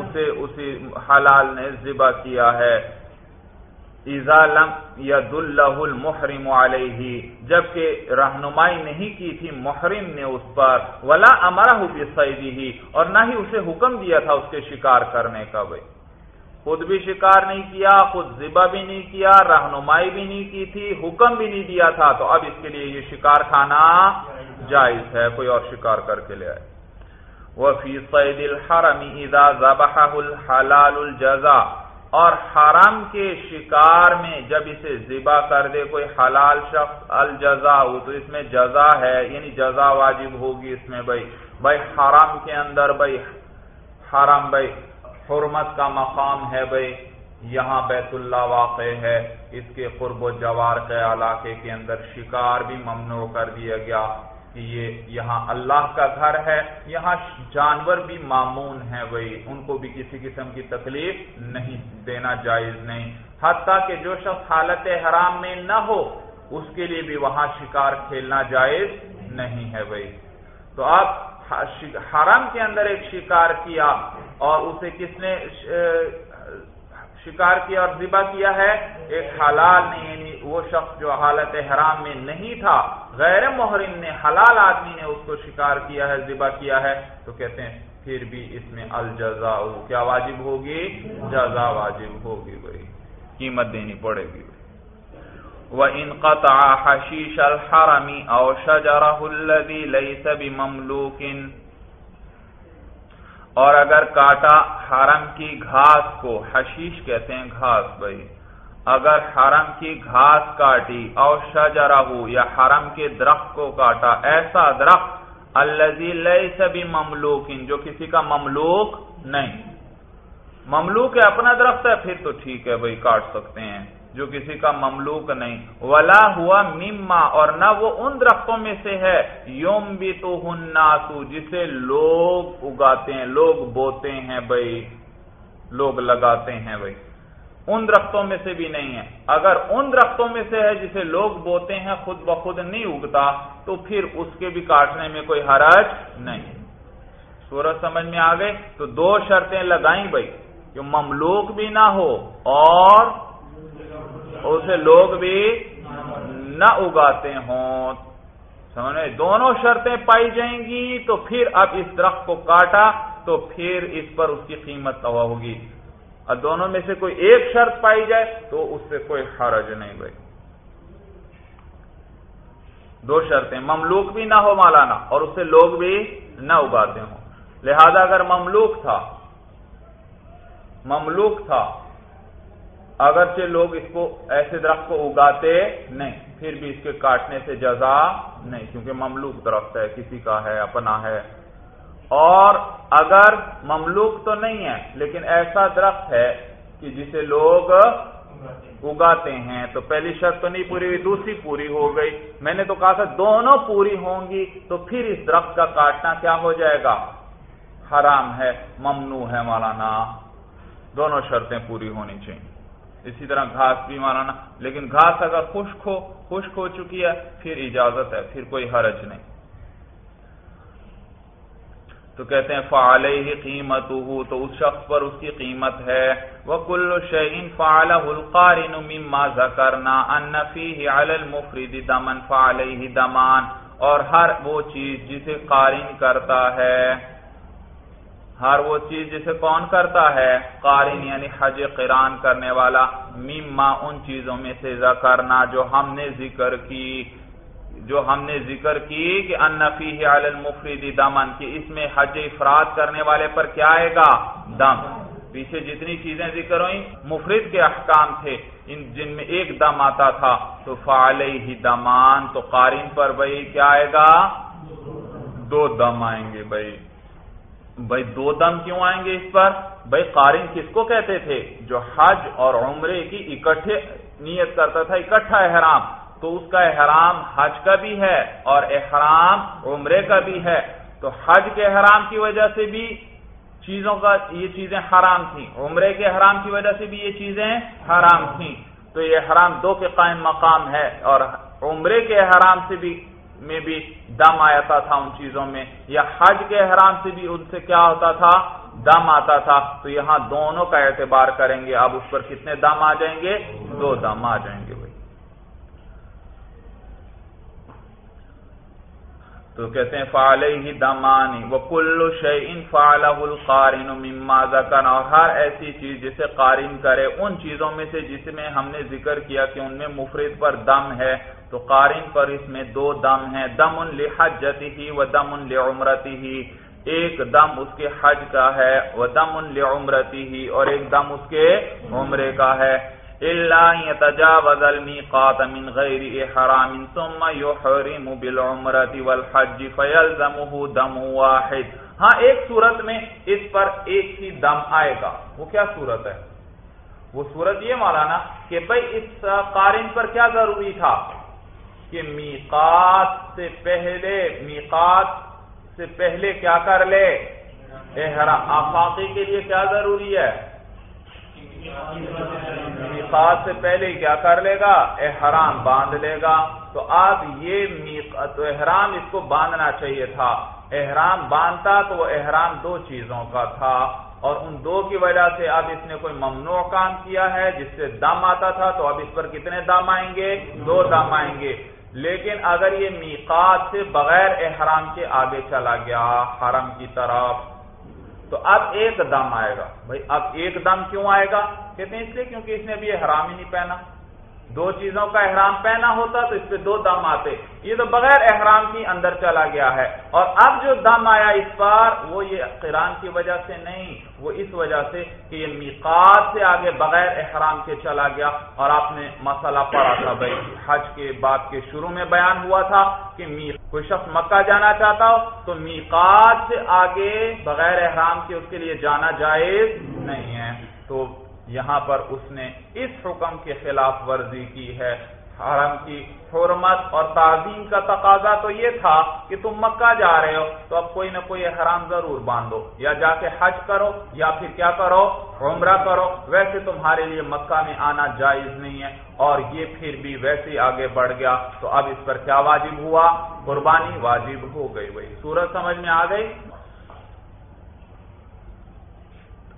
اسے، اسی حلال نے ذبح کیا ہے۔ لم ید اللہ المحرم علیہ جبکہ رہنمائی نہیں کی تھی محرم نے اس پر۔ ولا امرا ہی اور نہ ہی اسے حکم دیا تھا اس کے شکار کرنے کا۔ بھائی خود بھی شکار نہیں کیا، خود ذبح بھی نہیں کیا، رہنمائی بھی نہیں کی تھی، حکم بھی نہیں دیا تھا، تو اب اس کے لیے یہ شکار کھانا جائز ہے، کوئی اور شکار کر کے لے آئے۔ وہ فیصد الحرم اذا الحلال الجزا۔ اور حرام کے شکار میں جب اسے ذبح کر دے کوئی حلال شخص، الجزا ہو تو اس میں جزا ہے یعنی جزا واجب ہوگی اس میں بھائی۔ بھائی حرام کے اندر بھائی، حرام بھائی۔ حرمت کا مقام ہے بھائی یہاں بیت اللہ واقع ہے۔ اس کے قرب و جوار کے علاقے کے اندر شکار بھی ممنوع کر دیا گیا کہ یہ یہاں اللہ کا گھر ہے۔ یہاں جانور بھی معمون ہیں بھائی ان کو بھی کسی قسم کی تکلیف نہیں، دینا جائز نہیں۔ حتیٰ کہ جو شخص حالت حرام میں نہ ہو، اس کے لیے بھی وہاں شکار کھیلنا جائز نہیں ہے بھائی تو آپ حرام کے اندر ایک شکار کیا اور اسے کس نے شکار کیا اور ذبح کیا ہے؟ ایک حلال نے یعنی وہ شخص جو حالت حرام میں نہیں تھا، غیر محرم نے، حلال آدمی نے اس کو شکار کیا ہے، ذبح کیا ہے۔ تو کہتے ہیں، پھر بھی اس میں الجزا کیا واجب ہوگی؟ جزا واجب ہوگی، بھائی، قیمت دینی پڑے گی۔ وہ ان قطع حشیش الحرمی او شجرہ الذي ليس بمملوک اور اگر کاٹا حرم کی گھاس کو، حشیش کہتے ہیں گھاس بھائی، اگر حرم کی گھاس کاٹی اور شجرہ یا حرم کے درخت کو کاٹا، ایسا درخت الزی لیس بھی مملوک جو کسی کا مملوک نہیں۔ مملوک ہے، اپنا درخت ہے، پھر تو ٹھیک ہے بھائی، کاٹ سکتے ہیں۔ جو کسی کا مملوک نہیں۔ ولا ہوا مما، اور نہ وہ ان درختوں میں سے ہے۔ یوم بھی تو ہناسو جسے لوگ اگاتے ہیں، لوگ بوتے ہیں بھائی لوگ لگاتے ہیں بھائی ان درختوں میں سے بھی نہیں ہے۔ اگر ان درختوں میں سے ہے جسے لوگ بوتے ہیں، خود بخود نہیں اگتا، تو پھر اس کے بھی کاٹنے میں کوئی حرج نہیں۔ سورج سمجھ میں آ گئے؟ تو دو شرطیں لگائیں بھائی کہ مملوک بھی نہ ہو اور اسے لوگ بھی نہ اگاتے ہوں۔ سمجھے؟ دونوں شرطیں پائی جائیں گی، تو پھر اب اس درخت کو کاٹا، تو پھر اس پر اس کی قیمت توا ہوگی۔ اور دونوں میں سے کوئی ایک شرط پائی جائے، تو اس سے کوئی حرج نہیں بھائی۔ دو شرطیں، مملوک بھی نہ ہو مالانا اور اسے لوگ بھی نہ اگاتے ہوں۔ لہذا اگر مملوک تھا مملوک تھا اگرچہ لوگ اس کو ایسے درخت کو اگاتے نہیں، پھر بھی اس کے کاٹنے سے جزا نہیں، کیونکہ مملوک درخت ہے، کسی کا ہے، اپنا ہے۔ اور اگر مملوک تو نہیں ہے، لیکن ایسا درخت ہے کہ جسے لوگ اگاتے ہیں۔ تو پہلی شرط تو نہیں پوری ہوئی، دوسری پوری ہو گئی۔ میں نے تو کہا تھا، دونوں پوری ہوں گی، تو پھر اس درخت کا کاٹنا کیا ہو جائے گا؟ حرام ہے، ممنوع ہے مولانا۔ دونوں شرطیں پوری ہونی چاہیے۔ اسی طرح گھاس بھی مارانا لیکن گھاس اگر خشک ہو خشک ہو چکی ہے، پھر اجازت ہے، پھر کوئی حرج نہیں۔ تو کہتے ہیں فعال ہی قیمت تو اس شخص پر اس کی قیمت ہے۔ وہ کل شعین فعال حلقار کرنا انفی المفرد دمن فعال ہی دمان اور ہر وہ چیز جسے قارن کرتا ہے۔ ہر وہ چیز جسے کون کرتا ہے؟ قارن یعنی حج قران کرنے والا۔ مما ان چیزوں میں سے کرنا جو ہم نے ذکر کی۔ جو ہم نے ذکر کی کہ انفی علی المفرد دمن، کہ اس میں حج افراد کرنے والے پر کیا آئے گا؟ دم۔ پیچھے جتنی چیزیں ذکر ہوئی مفرد کے احکام تھے۔ ان جن میں ایک دم آتا تھا، تو فعلی ہی دمان، تو قارن پر بھائی کیا آئے گا؟ دو دم آئیں گے بھائی۔ بھائی دو دم کیوں آئیں گے اس پر؟ بھائی قارن کس کو کہتے تھے؟ جو حج اور عمرے کی اکٹھے نیت کرتا تھا، اکٹھا احرام۔ تو اس کا احرام حج کا بھی ہے اور احرام عمرے کا بھی ہے۔ تو حج کے احرام کی وجہ سے بھی چیزوں کا، یہ چیزیں حرام تھیں۔ عمرے کے حرام کی وجہ سے بھی یہ چیزیں حرام تھیں۔ تو یہ حرام دو کے قائم مقام ہے اور عمرے کے حرام سے بھی میں بھی دم آتا تھا ان چیزوں میں، یا حج کے احرام سے بھی ان سے کیا ہوتا تھا؟ دم آتا تھا۔ تو یہاں دونوں کا اعتبار کریں گے۔ اب اس پر کتنے دم آ جائیں گے؟ دو دم آ جائیں گے۔ تو کہتے ہیں فعال ہی دمانی وہ کلو شعین فعال القارن مما ذکر اور ہر ایسی چیز جسے قارن کرے، ان چیزوں میں سے جس میں ہم نے ذکر کیا کہ ان میں مفرد پر دم ہے، تو قارن پر اس میں دو دم ہیں دم ان لحجتی ہی و دم ان لعمرتی ہی ایک دم اس کے حج کا ہے وہ دم ان لعمرتی ہی اور ایک دم اس کے عمرے کا ہے۔ اللہ يتجاوز الميقات من غير احرام ثم يحرم بالعمرة والحج، فيلزمه دم واحد. ہاں ایک صورت میں اس پر ایک ہی دم آئے گا۔ وہ کیا صورت ہے؟ وہ صورت یہ مولانا کہ بھائی اس قارن پر کیا ضروری تھا؟ کہ میقات سے پہلے، میقات سے پہلے کیا کر لے؟ احرام۔ آفاقی کے لیے کیا ضروری ہے؟ میقات سے پہلے کیا کر لے گا؟ احرام باندھ لے گا۔ تو اب یہ تو احرام اس کو باندھنا چاہیے تھا۔ احرام باندھتا تو وہ احرام دو چیزوں کا تھا۔ اور ان دو کی وجہ سے اب اس نے کوئی ممنوع کام کیا ہے۔ جس سے دم آتا تھا تو اب اس پر کتنے دم آئیں گے؟ دو دم آئیں گے۔ لیکن اگر یہ میقات سے بغیر احرام کے آگے چلا گیا، حرم کی طرف تو اب ایک دم آئے گا۔ بھائی اب ایک دم کیوں آئے گا؟ کہتے ہیں اس لیے کیونکہ اس نے ابھی یہ حرام ہی نہیں پہنا۔ دو چیزوں کا احرام پہنا ہوتا تو اس پہ دو دم آتے۔ یہ تو بغیر احرام کی اندر چلا گیا ہے۔ اور اب جو دم آیا اس بار وہ یہ قرآن کی وجہ سے نہیں، وہ اس وجہ سے کہ یہ میقات سے آگے بغیر احرام کے چلا گیا۔ اور آپ نے مسئلہ پڑھا تھا بھائی، حج کے بعد کے شروع میں بیان ہوا تھا کہ کوئی شخص مکہ جانا چاہتا ہو تو میقات سے آگے بغیر احرام کے اس کے لیے جانا جائز نہیں ہے۔ تو یہاں پر اس نے اس حکم کے خلاف ورزی کی ہے۔ حرم کی حرمت اور تعظیم کا تقاضا تو یہ تھا کہ تم مکہ جا رہے ہو، تو اب کوئی نہ کوئی احرام ضرور باندھو، یا جا کے حج کرو، یا پھر کیا کرو؟ عمرہ کرو۔ ویسے تمہارے لیے مکہ میں آنا جائز نہیں ہے، اور یہ پھر بھی ویسے ہی آگے بڑھ گیا۔ تو اب اس پر کیا واجب ہوا؟ قربانی واجب ہو گئی۔ بھائی سورج سمجھ میں آ گئی؟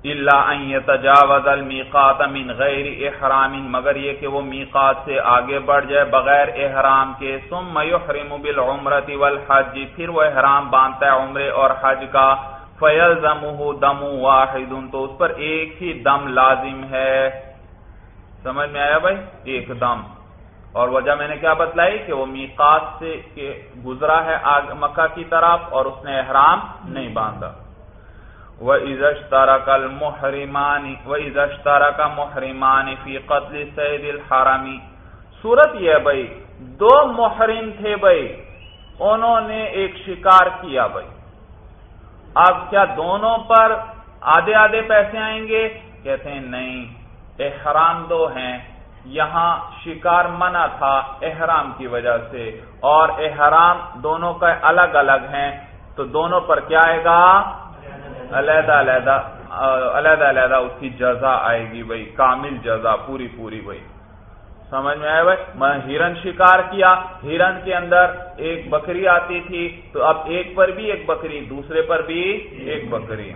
اللہ تجاوز المیقات من غیر احرام، مگر یہ کہ وہ میقات سے آگے بڑھ جائے بغیر احرام کے، ثم یحرم بالعمرۃ والحج، پھر وہ احرام باندھتا ہے عمرے اور حج کا فیلزمہ دم واحد، تو اس پر ایک ہی دم لازم ہے۔ سمجھ میں آیا بھائی؟ ایک دم۔ اور وجہ میں نے کیا بتلائی؟ کہ وہ میقات سے گزرا ہے مکہ کی طرف اور اس نے احرام نہیں باندھا۔ وہ عزشتارا کل محرمانی وہ عزشتارا کا محرمانی فی قتل سید الحرامی صورت یہ بھائی، دو محرم تھے بھائی، انہوں نے ایک شکار کیا بھائی۔ اب کیا دونوں پر آدھے آدھے پیسے آئیں گے؟ کہتے ہیں نہیں، احرام دو ہیں۔ یہاں شکار منع تھا احرام کی وجہ سے، اور احرام دونوں کا الگ الگ ہیں۔ تو دونوں پر کیا آئے گا؟ علیحدہ علیحدہ علیحدہ علیحدہ اس کی جزا آئے گی بھائی، کامل جزا، پوری پوری بھائی۔ سمجھ میں آئے بھائی؟ میں ہرن شکار کیا، ہرن کے اندر ایک بکری آتی تھی، تو اب ایک پر بھی ایک بکری، دوسرے پر بھی ایک بکری۔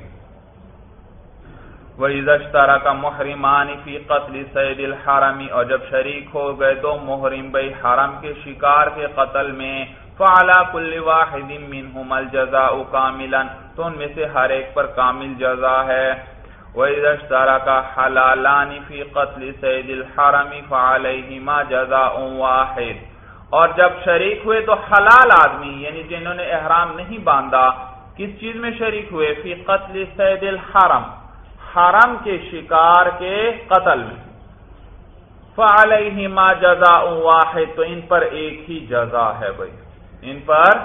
وہ عزشتارا کا محرمان فی قتل سید الحرمی اور جب شریک ہو گئے دو محرم بھائی، حرم کے شکار کے قتل میں فعلا کل واحد منہم الجزاء کاملا، تو ان میں سے ہر ایک پر کامل جزا ہے۔ وَإِذَا اشْتَرَكَ حَلَالَانِ فِي قَتْلِ سَيْدِ الْحَرَمِ فَعَلَيْهِمَا جَزَاءٌ وَاحِدٌ۔ اور جب شریک ہوئے تو حلال آدمی یعنی جنہوں نے احرام نہیں باندھا، کس چیز میں شریک ہوئے؟ فی قتل سید الحرم، حرم کے شکار کے قتل میں۔ فعلیہما جزاء واحد، تو ان پر ایک ہی جزا ہے بھائی۔ ان پر؟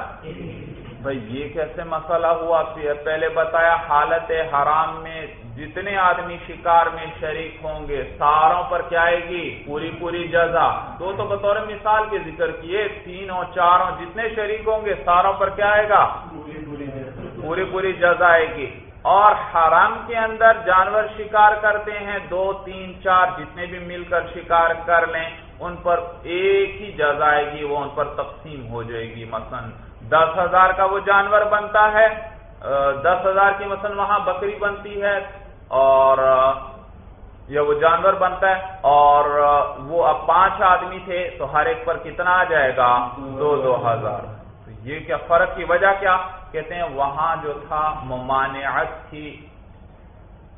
بھائی یہ کیسے مسئلہ ہوا؟ پہلے بتایا حالت حرام میں جتنے آدمی شکار میں شریک ہوں گے ساروں پر کیا آئے گی؟ پوری پوری جزا۔ دو تو بطور مثال کے ذکر کیے تینوں چاروں جتنے شریک ہوں گے ساروں پر کیا آئے گا؟ پوری پوری جزا آئے گی۔ اور حرام کے اندر جانور شکار کرتے ہیں دو تین چار جتنے بھی مل کر شکار کر لیں ان پر ایک ہی جزا آئے گی، وہ ان پر تقسیم ہو جائے گی۔ مثلا دس ہزار کا وہ جانور بنتا ہے دس ہزار کی مثلا وہاں بکری بنتی ہے اور یا وہ جانور بنتا ہے اور وہ اب پانچ آدمی تھے تو ہر ایک پر کتنا آ جائے گا؟ دو دو ہزار۔ یہ کیا فرق کی وجہ کیا؟ کہتے ہیں وہاں جو تھا ممانعت تھی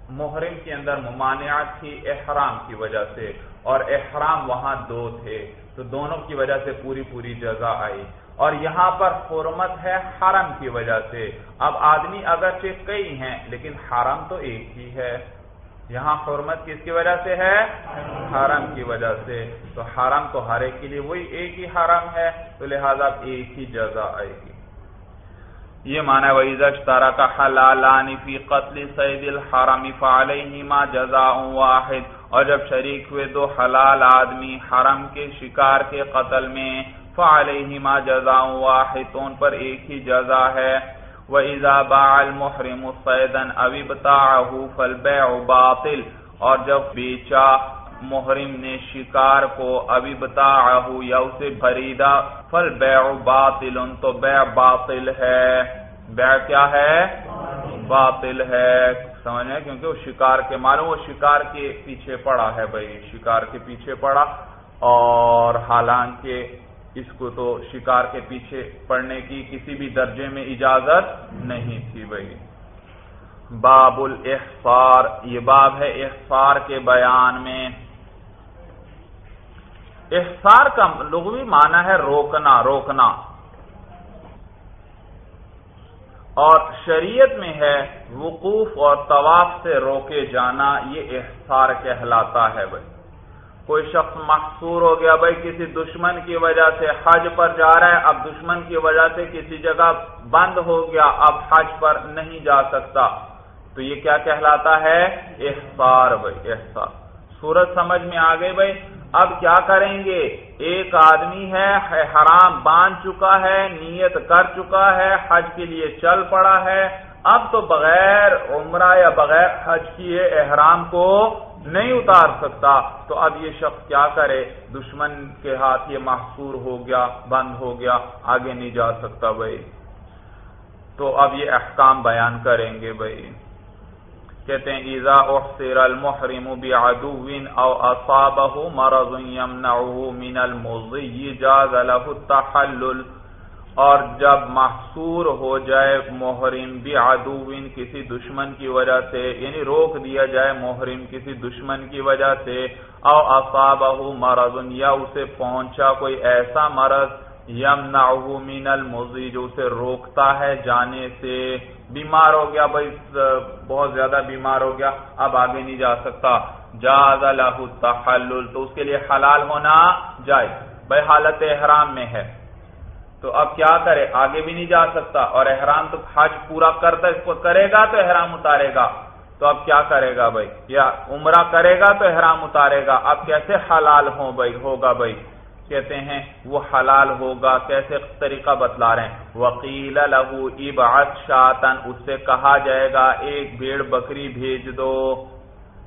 محرم کے اندر ممانعت تھی احرام کی وجہ سے۔ اور احرام وہاں دو تھے، تو دونوں کی وجہ سے پوری پوری جزا آئی۔ اور یہاں پر حرمت ہے حرم کی وجہ سے۔ اب آدمی اگرچہ کئی ہیں، لیکن حرم تو ایک ہی ہے۔ یہاں حرمت کس کی وجہ سے ہے؟ حرم کی وجہ سے۔ تو حرم تو ہر ایک کے لیے وہی ایک ہی حرم ہے، تو لہذا ایک ہی جزا آئے گی۔ یہ مانا وہی اشتارا کا حلالانی فی قتل سید الحرم فعلیہما جزا واحد۔ اور جب شریک ہوئے دو حلال آدمی حرم کے شکار کے قتل میں فعلیہما جزا واحد ان پر ایک ہی جزا ہے۔ وَإِذَا بَاعَ الْمُحْرِمُ صَيْدًا أَوِ ابْتَاعَهُ فَالْبَيْعُ بَاطِلٌ۔ اور جب بیچا محرم نے شکار کو ابھی بتاعه یا اسے خریدا فالبيع باطل تو بیع باطل ہے۔ بیع کیا ہے؟ باطل ہے۔ سمجھ میں کیونکہ وہ شکار کے معلوم وہ شکار کے پیچھے پڑا ہے بھائی، شکار کے پیچھے پڑا اور حالانکہ اس کو تو شکار کے پیچھے پڑنے کی کسی بھی درجے میں اجازت نہیں تھی بھائی۔ باب الاحفار یہ باب ہے احفار کے بیان میں۔ احفار کا لغوی معنی ہے روکنا روکنا۔ اور شریعت میں ہے وقوف اور طواف سے روکے جانا، یہ احسار کہلاتا ہے بھائی۔ کوئی شخص محصور ہو گیا بھائی کسی دشمن کی وجہ سے حج پر جا رہا ہے، اب دشمن کی وجہ سے کسی جگہ بند ہو گیا، اب حج پر نہیں جا سکتا۔ تو یہ کیا کہلاتا ہے؟ احسار بھائی، احسار۔ سورج سمجھ میں آ گئی بھائی اب کیا کریں گے؟ ایک آدمی ہے حرام باندھ چکا ہے، نیت کر چکا ہے، حج کے لیے چل پڑا ہے۔ اب تو بغیر عمرہ یا بغیر حج کیے احرام کو نہیں اتار سکتا۔ تو اب یہ شخص کیا کرے؟ دشمن کے ہاتھ یہ محصور ہو گیا، بند ہو گیا، آگے نہیں جا سکتا بھائی۔ تو اب یہ احکام بیان کریں گے بھائی۔ کہتے ہیں ایزا احصر المحرم بعدو او اصابه مرض يمنعه من المضي جاز له التحلل. اور جب محصور ہو جائے محرم بھی عدوین کسی دشمن کی وجہ سے یعنی روک دیا جائے محرم کسی دشمن کی وجہ سے، او اصابہ مرض یا اسے پہنچا کوئی ایسا مرض یم من المضی، جو اسے روکتا ہے جانے سے۔ بیمار ہو گیا، بھائی بہت زیادہ بیمار ہو گیا، اب آگے نہیں جا سکتا۔ جاز له التحلل، تو اس کے لیے حلال ہونا جائے بھائی، حالت احرام میں ہے۔ تو اب کیا کرے؟ آگے بھی نہیں جا سکتا۔ اور احرام تو حج پورا کرتا، اس کو کرے گا تو احرام اتارے گا۔ تو اب کیا کرے گا بھائی؟ یا عمرہ کرے گا تو احرام اتارے گا۔ اب کیسے حلال ہو بھائی؟ ہوگا بھائی۔ کہتے ہیں، وہ حلال ہوگا، کیسے طریقہ بتلا رہے ہیں؟ وکیل لہو اب شاطن اس سے کہا جائے گا، ایک بھیڑ بکری بھیج دو۔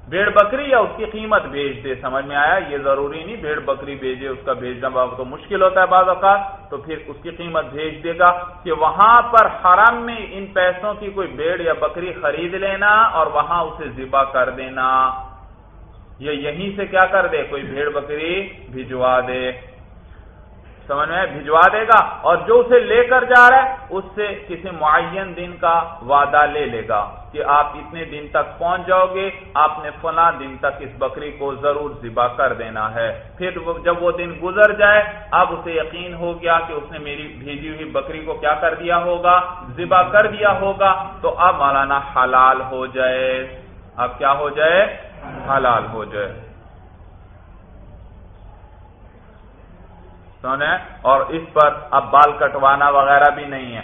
بھیڑ بکری یا اس کی قیمت بھیج دے، سمجھ میں آیا؟ یہ ضروری نہیں بھیڑ بکری بھیجے، اس کا بھیجنا تو مشکل ہوتا ہے بعض اوقات، تو پھر اس کی قیمت بھیج دے گا کہ وہاں پر حرم میں ان پیسوں کی کوئی بھیڑ یا بکری خرید لینا اور وہاں اسے ذبح کر دینا۔ یا یہیں سے کیا کر دے؟ کوئی بھیڑ بکری بھجوا دے۔ سمجھ میں بھجوا دے گا اور جو اسے لے کر جا رہا ہے، اس سے کسی معین دن کا وعدہ لے لے گا کہ آپ اتنے دن تک پہنچ جاؤ گے، آپ نے فلاں دن تک اس بکری کو ضرور ذبح کر دینا ہے۔ پھر جب وہ دن گزر جائے، اب اسے یقین ہو گیا کہ اس نے میری بھیجی ہوئی بکری کو کیا کر دیا ہوگا؟ ذبح کر دیا ہوگا۔ تو اب مولانا حلال ہو جائے۔ اب کیا ہو جائے؟ حلال ہو جائے۔ اور اس پر اب بال کٹوانا وغیرہ بھی نہیں ہے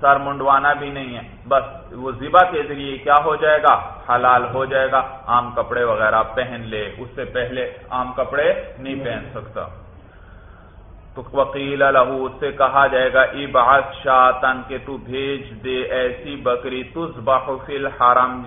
سر منڈوانا بھی نہیں ہے۔ بس وہ زبا کے ذریعے کیا ہو جائے گا؟ حلال ہو جائے گا۔ عام کپڑے وغیرہ پہن لے۔ اس سے پہلے عام کپڑے نہیں پہن سکتا۔ تو وکیل لہو اس سے کہا جائے گا ای شاطن کہ تو بھیج دے ایسی بکری تز فی الحرم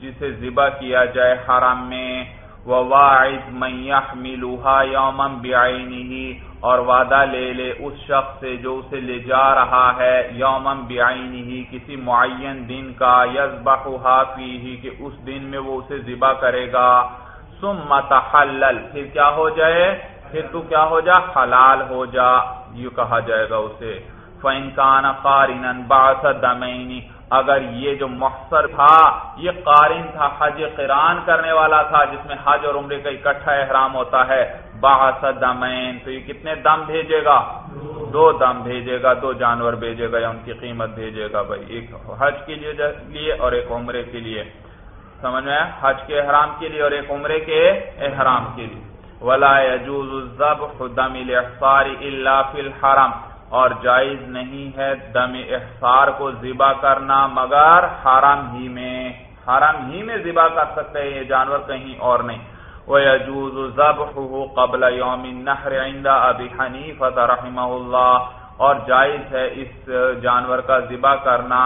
جسے ذبح کیا جائے حرم میں۔ وواعد من يحملها يوما بعينه اور وعدہ لے لے اس شخص سے جو اسے لے جا رہا ہے یومن بعینہ کسی معین دن کا یذبحها فیہ کہ اس دن میں وہ اسے ذبح کرے گا۔ ثم تحلل، پھر کیا ہو جائے؟ پھر تو کیا ہو جا؟ حلال ہو جا یہ کہا جائے گا اسے۔ فَإِن كَانَ قَارِنًا بَعْثَ دَمَيْنِ، اگر یہ جو محصر تھا، یہ قارن تھا، حج قران کرنے والا تھا، جس میں حج اور عمرے کا اکٹھا احرام ہوتا ہے باس دمین، تو یہ کتنے دم بھیجے گا؟ دو دم بھیجے گا، دو جانور بھیجے گا یا ان کی قیمت بھیجے گا بھائی، ایک حج کے لیے اور ایک عمرے کے لیے۔ سمجھ میں حج کے احرام کے لیے اور ایک عمرے کے احرام کے لیے۔ ولا يجوز الذبح دم الاحصار الا في الحرم۔ اور جائز نہیں ہے دم احسار کو ذبح کرنا، مگر حرم ہی میں، حرم ہی میں ذبح کر سکتے ہیں یہ جانور کہیں اور نہیں۔ وَيَجُوزُ ذَبْحُهُ قَبْلَ يَوْمِ النَّحْرِ عِنْدَ أَبِي حَنِيفَةَ رَحِمَهُ اللَّهِ. اور جائز ہے اس جانور کا ذبح کرنا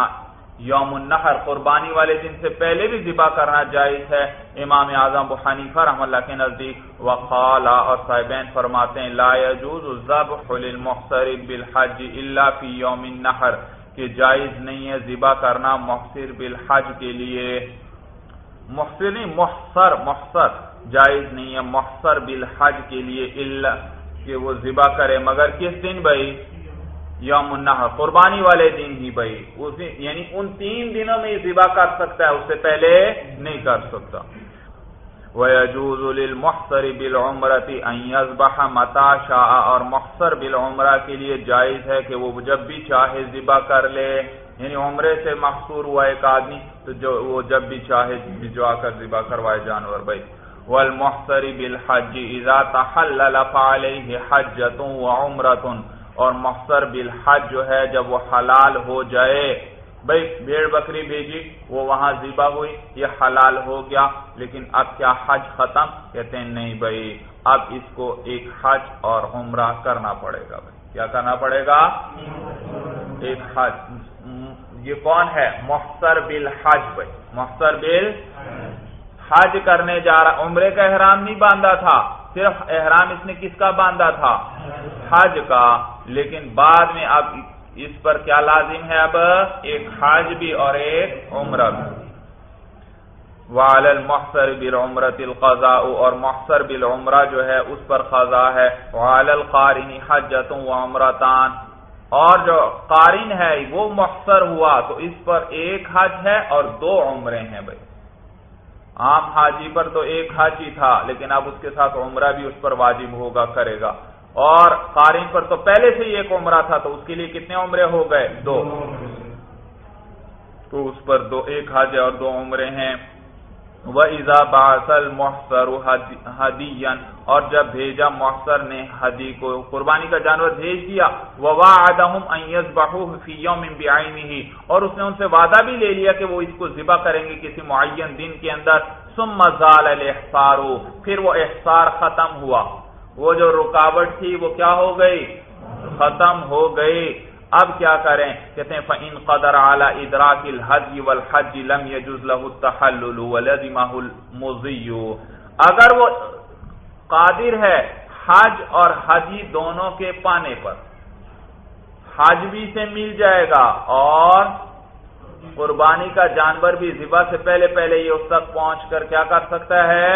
یوم النحر، قربانی والے دن سے پہلے بھی ذبح کرنا جائز ہے. امام اعظم حنیفہ رحم اللہ کے نزدیک وقالا اور صاحبین فرماتے ہیں، لا يجوز الذبح للمحصر بالحج الا في يوم النحر، کہ جائز نہیں ہے ذبح کرنا محصر بالحج کے لیے. محصر نہیں محصر محصر جائز نہیں ہے محصر بالحج کے لیے الا کہ وہ ذبح کرے۔ مگر کس دن بھائی؟ یوم النحر، قربانی والے دن ہی بھائی۔ اسی یعنی ان تین دنوں میں ذبح کر سکتا ہے، اس سے پہلے نہیں کر سکتا۔ وَيَجُوزُ لِلْمُحْصَرِ بِالْعُمْرَةِ أَن يَذْبَحَ مَتَى شَاءَ۔ اور محصر بالعمرہ کے لیے جائز ہے کہ وہ جب بھی چاہے ذبح کر لے۔ یعنی عمرے سے محصور ہوا ایک آدمی، تو جو وہ جب بھی چاہے بھجوا کر ذبح کروائے جانور بھائی۔ وَالْمُحْصَرِ بِالْحَجِّ إِذَا تَحَلَّلَ فَعَلَيْهِ حَجَّةٌ وَعُمْرَةٌ، اور مخصر بالحج جو ہے جب وہ حلال ہو جائے۔ بھائی، بھیڑ بکری بھیجی، وہ وہاں ذبح ہوئی، یہ حلال ہو گیا، لیکن اب کیا حج ختم؟ کہتے ہیں نہیں بھائی، اب اس کو ایک حج اور عمرہ کرنا پڑے گا۔ بھائی کیا کرنا پڑے گا؟ ایک حج۔ یہ کون ہے؟ محسر بالحج بھائی محسر بل حج کرنے جا رہا عمرے کا احرام نہیں باندھا تھا، صرف احرام اس نے کس کا باندھا تھا؟ حج کا۔ لیکن بعد میں اب اس پر کیا لازم ہے اب؟ ایک حج بھی اور ایک عمرہ بھی۔ وال المحصر بالعمرة القضاء، اور محصر بالعمرہ جو ہے، اس پر قضا ہے۔ وال القارن حجت و عمرتان اور جو قارن ہے، وہ محصر ہوا، تو اس پر ایک حج ہے اور دو عمرے ہیں بھائی۔ عام حاجی پر تو ایک حج ہی تھا لیکن اب اس کے ساتھ عمرہ بھی اس پر واجب ہوگا کرے گا۔ اور قارین پر تو پہلے سے ہی ایک عمرہ تھا تو اس کے لیے کتنے عمرے ہو گئے؟ دو۔ تو اس پر دو ایک حج اور دو عمرے ہیں۔ وہ ایزا باسل محسر حدین اور جب بھیجا محسر نے حدی کو قربانی کا جانور بھیج دیا وہ ہی اور اس نے ان سے وعدہ بھی لے لیا کہ وہ اس کو ذبح کریں گے کسی معین دن کے اندر۔ سم مزال الحسار پھر وہ احسار ختم ہوا۔ وہ جو رکاوٹ تھی وہ کیا ہو گئی؟ ختم ہو گئی۔ اب کیا کریں؟ کہتے ہیں، فَإِن قَدَرَ عَلَى إِدْرَاكِ الْحَجِّ وَالْحَجِّ لَمْ يَجُزْ لَهُ التَّحَلُّلُ وَلَزِمَهُ الْمُضِيُّ۔ اگر وہ قادر ہے حج اور حجی دونوں کے پانے پر، حج بھی سے مل جائے گا اور قربانی کا جانور بھی ذبح سے پہلے پہلے یہ اس تک پہنچ کر کیا کر سکتا ہے؟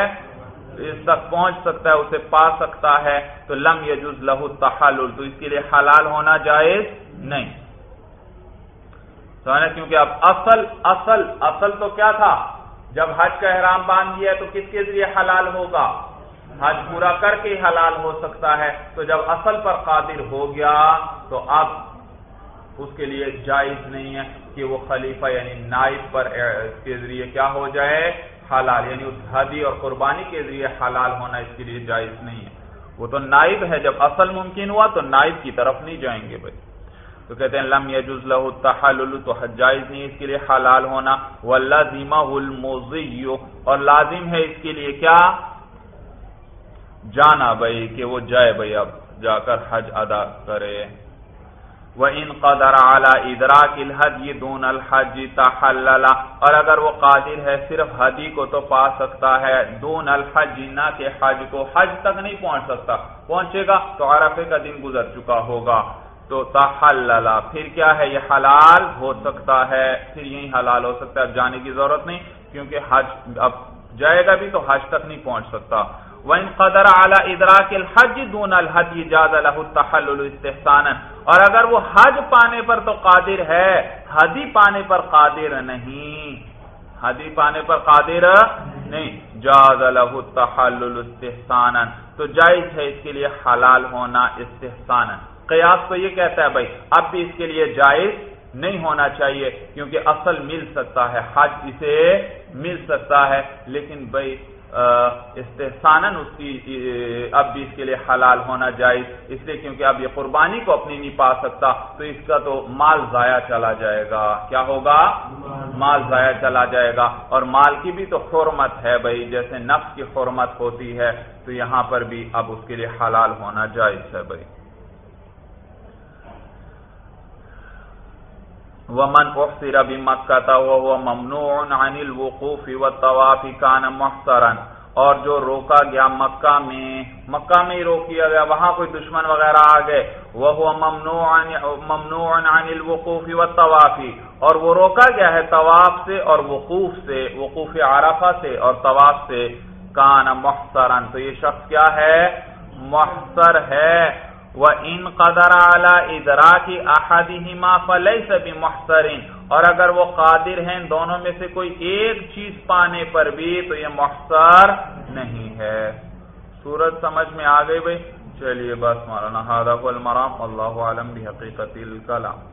اس تک پہنچ سکتا ہے، اسے پا سکتا ہے۔ تو لم یجوز لہو تحلل تو اس کے لیے حلال ہونا جائز نہیں۔ کیونکہ اب اصل اصل اصل تو کیا تھا؟ جب حج کا احرام باندھ دیا تو کس کے ذریعے حلال ہوگا؟ حج پورا کر کے حلال ہو سکتا ہے۔ تو جب اصل پر قادر ہو گیا تو اب اس کے لیے جائز نہیں ہے کہ وہ خلیفہ یعنی نائب پر کے ذریعے کیا ہو جائے؟ حلال یعنی اس حدی اور قربانی کے ذریعے حلال ہونا اس کے لیے جائز نہیں ہے۔ وہ تو نائب ہے۔ جب اصل ممکن ہوا تو نائب کی طرف نہیں جائیں گے بھائی۔ تو کہتے ہیں، لم یجوز له التحلل، تو جائز نہیں اس کے لیے حلال ہونا۔ واللازمہ الموزی اور لازم ہے اس کے لیے کیا؟ جانا بھائی، کہ وہ جائے بھائی، اب جا کر حج ادا کرے۔ وہ ان قدر اعلی ادراک الحج یہ دون الحج تحلل۔ اور اگر وہ قادر ہے صرف حجی کو تو پا سکتا ہے۔ دون الحج، نہ کہ حج کو۔ حج تک نہیں پہنچ سکتا۔ پہنچے گا تو عرفے کا دن گزر چکا ہوگا۔ تو تحلل، پھر کیا ہے؟ یہ حلال ہو سکتا ہے، پھر یہی حلال ہو سکتا ہے، اب جانے کی ضرورت نہیں، کیونکہ حج اب جائے گا بھی تو حج تک نہیں پہنچ سکتا۔ وَإِن قَدَرَ عَلَى إِدْرَاكِ الْحَجِّ دُونَ الْحَجِّ جَازَ لَهُ التَّحَلُّلُ اسْتِحْسَانًا اور اگر وہ حج پانے پر تو قادر ہے، حدی پانے پر قادر نہیں۔ حدی پانے پر قادر نہیں۔ جَازَ لَهُ التَّحَلُّلُ اسْتِحْسَانًا تو جائز ہے اس کے لیے حلال ہونا استحسانا قیاس تو یہ کہتا ہے بھائی، اب بھی اس کے لیے جائز نہیں ہونا چاہیے، کیونکہ اصل مل سکتا ہے، حج اسے مل سکتا ہے، لیکن بھائی استحسان اس کی اب بھی اس کے لیے حلال ہونا جائز، اس لیے کیونکہ اب یہ قربانی کو اپنی نہیں پا سکتا، تو اس کا تو مال ضائع چلا جائے گا۔ کیا ہوگا؟ مال ضائع چلا جائے گا۔ اور مال کی بھی تو حرمت ہے بھائی، جیسے نفس کی حرمت ہوتی ہے، تو یہاں پر بھی اب اس کے لیے حلال ہونا جائز ہے بھائی۔ ومن احصر بمکہ وهو ممنوع عن الوقوف والطواف كان محصرا۔ اور جو روکا گیا مکہ میں مکہ میں ہی روک کیا گیا، وہاں کوئی دشمن وغیرہ آ گئے۔ وہ ممنوع ممنوع عن الوقوف والطواف۔ اور وہ روکا گیا ہے طواف سے اور وقوف سے، وقوف عرفہ سے اور طواف سے۔ کان محصرا، تو یہ شخص کیا ہے؟ محصر ہے۔ وہ ان قدر اعلی ادرا کی احادی فلئی سبھی محترین اور اگر وہ قادر ہیں دونوں میں سے کوئی ایک چیز پانے پر بھی، تو یہ محتر نہیں ہے۔ سورج سمجھ میں آ گئی بھائی؟ چلیے بس مولانا ہادف المرام۔ اللہ عالم بھی حقیقت الکلام۔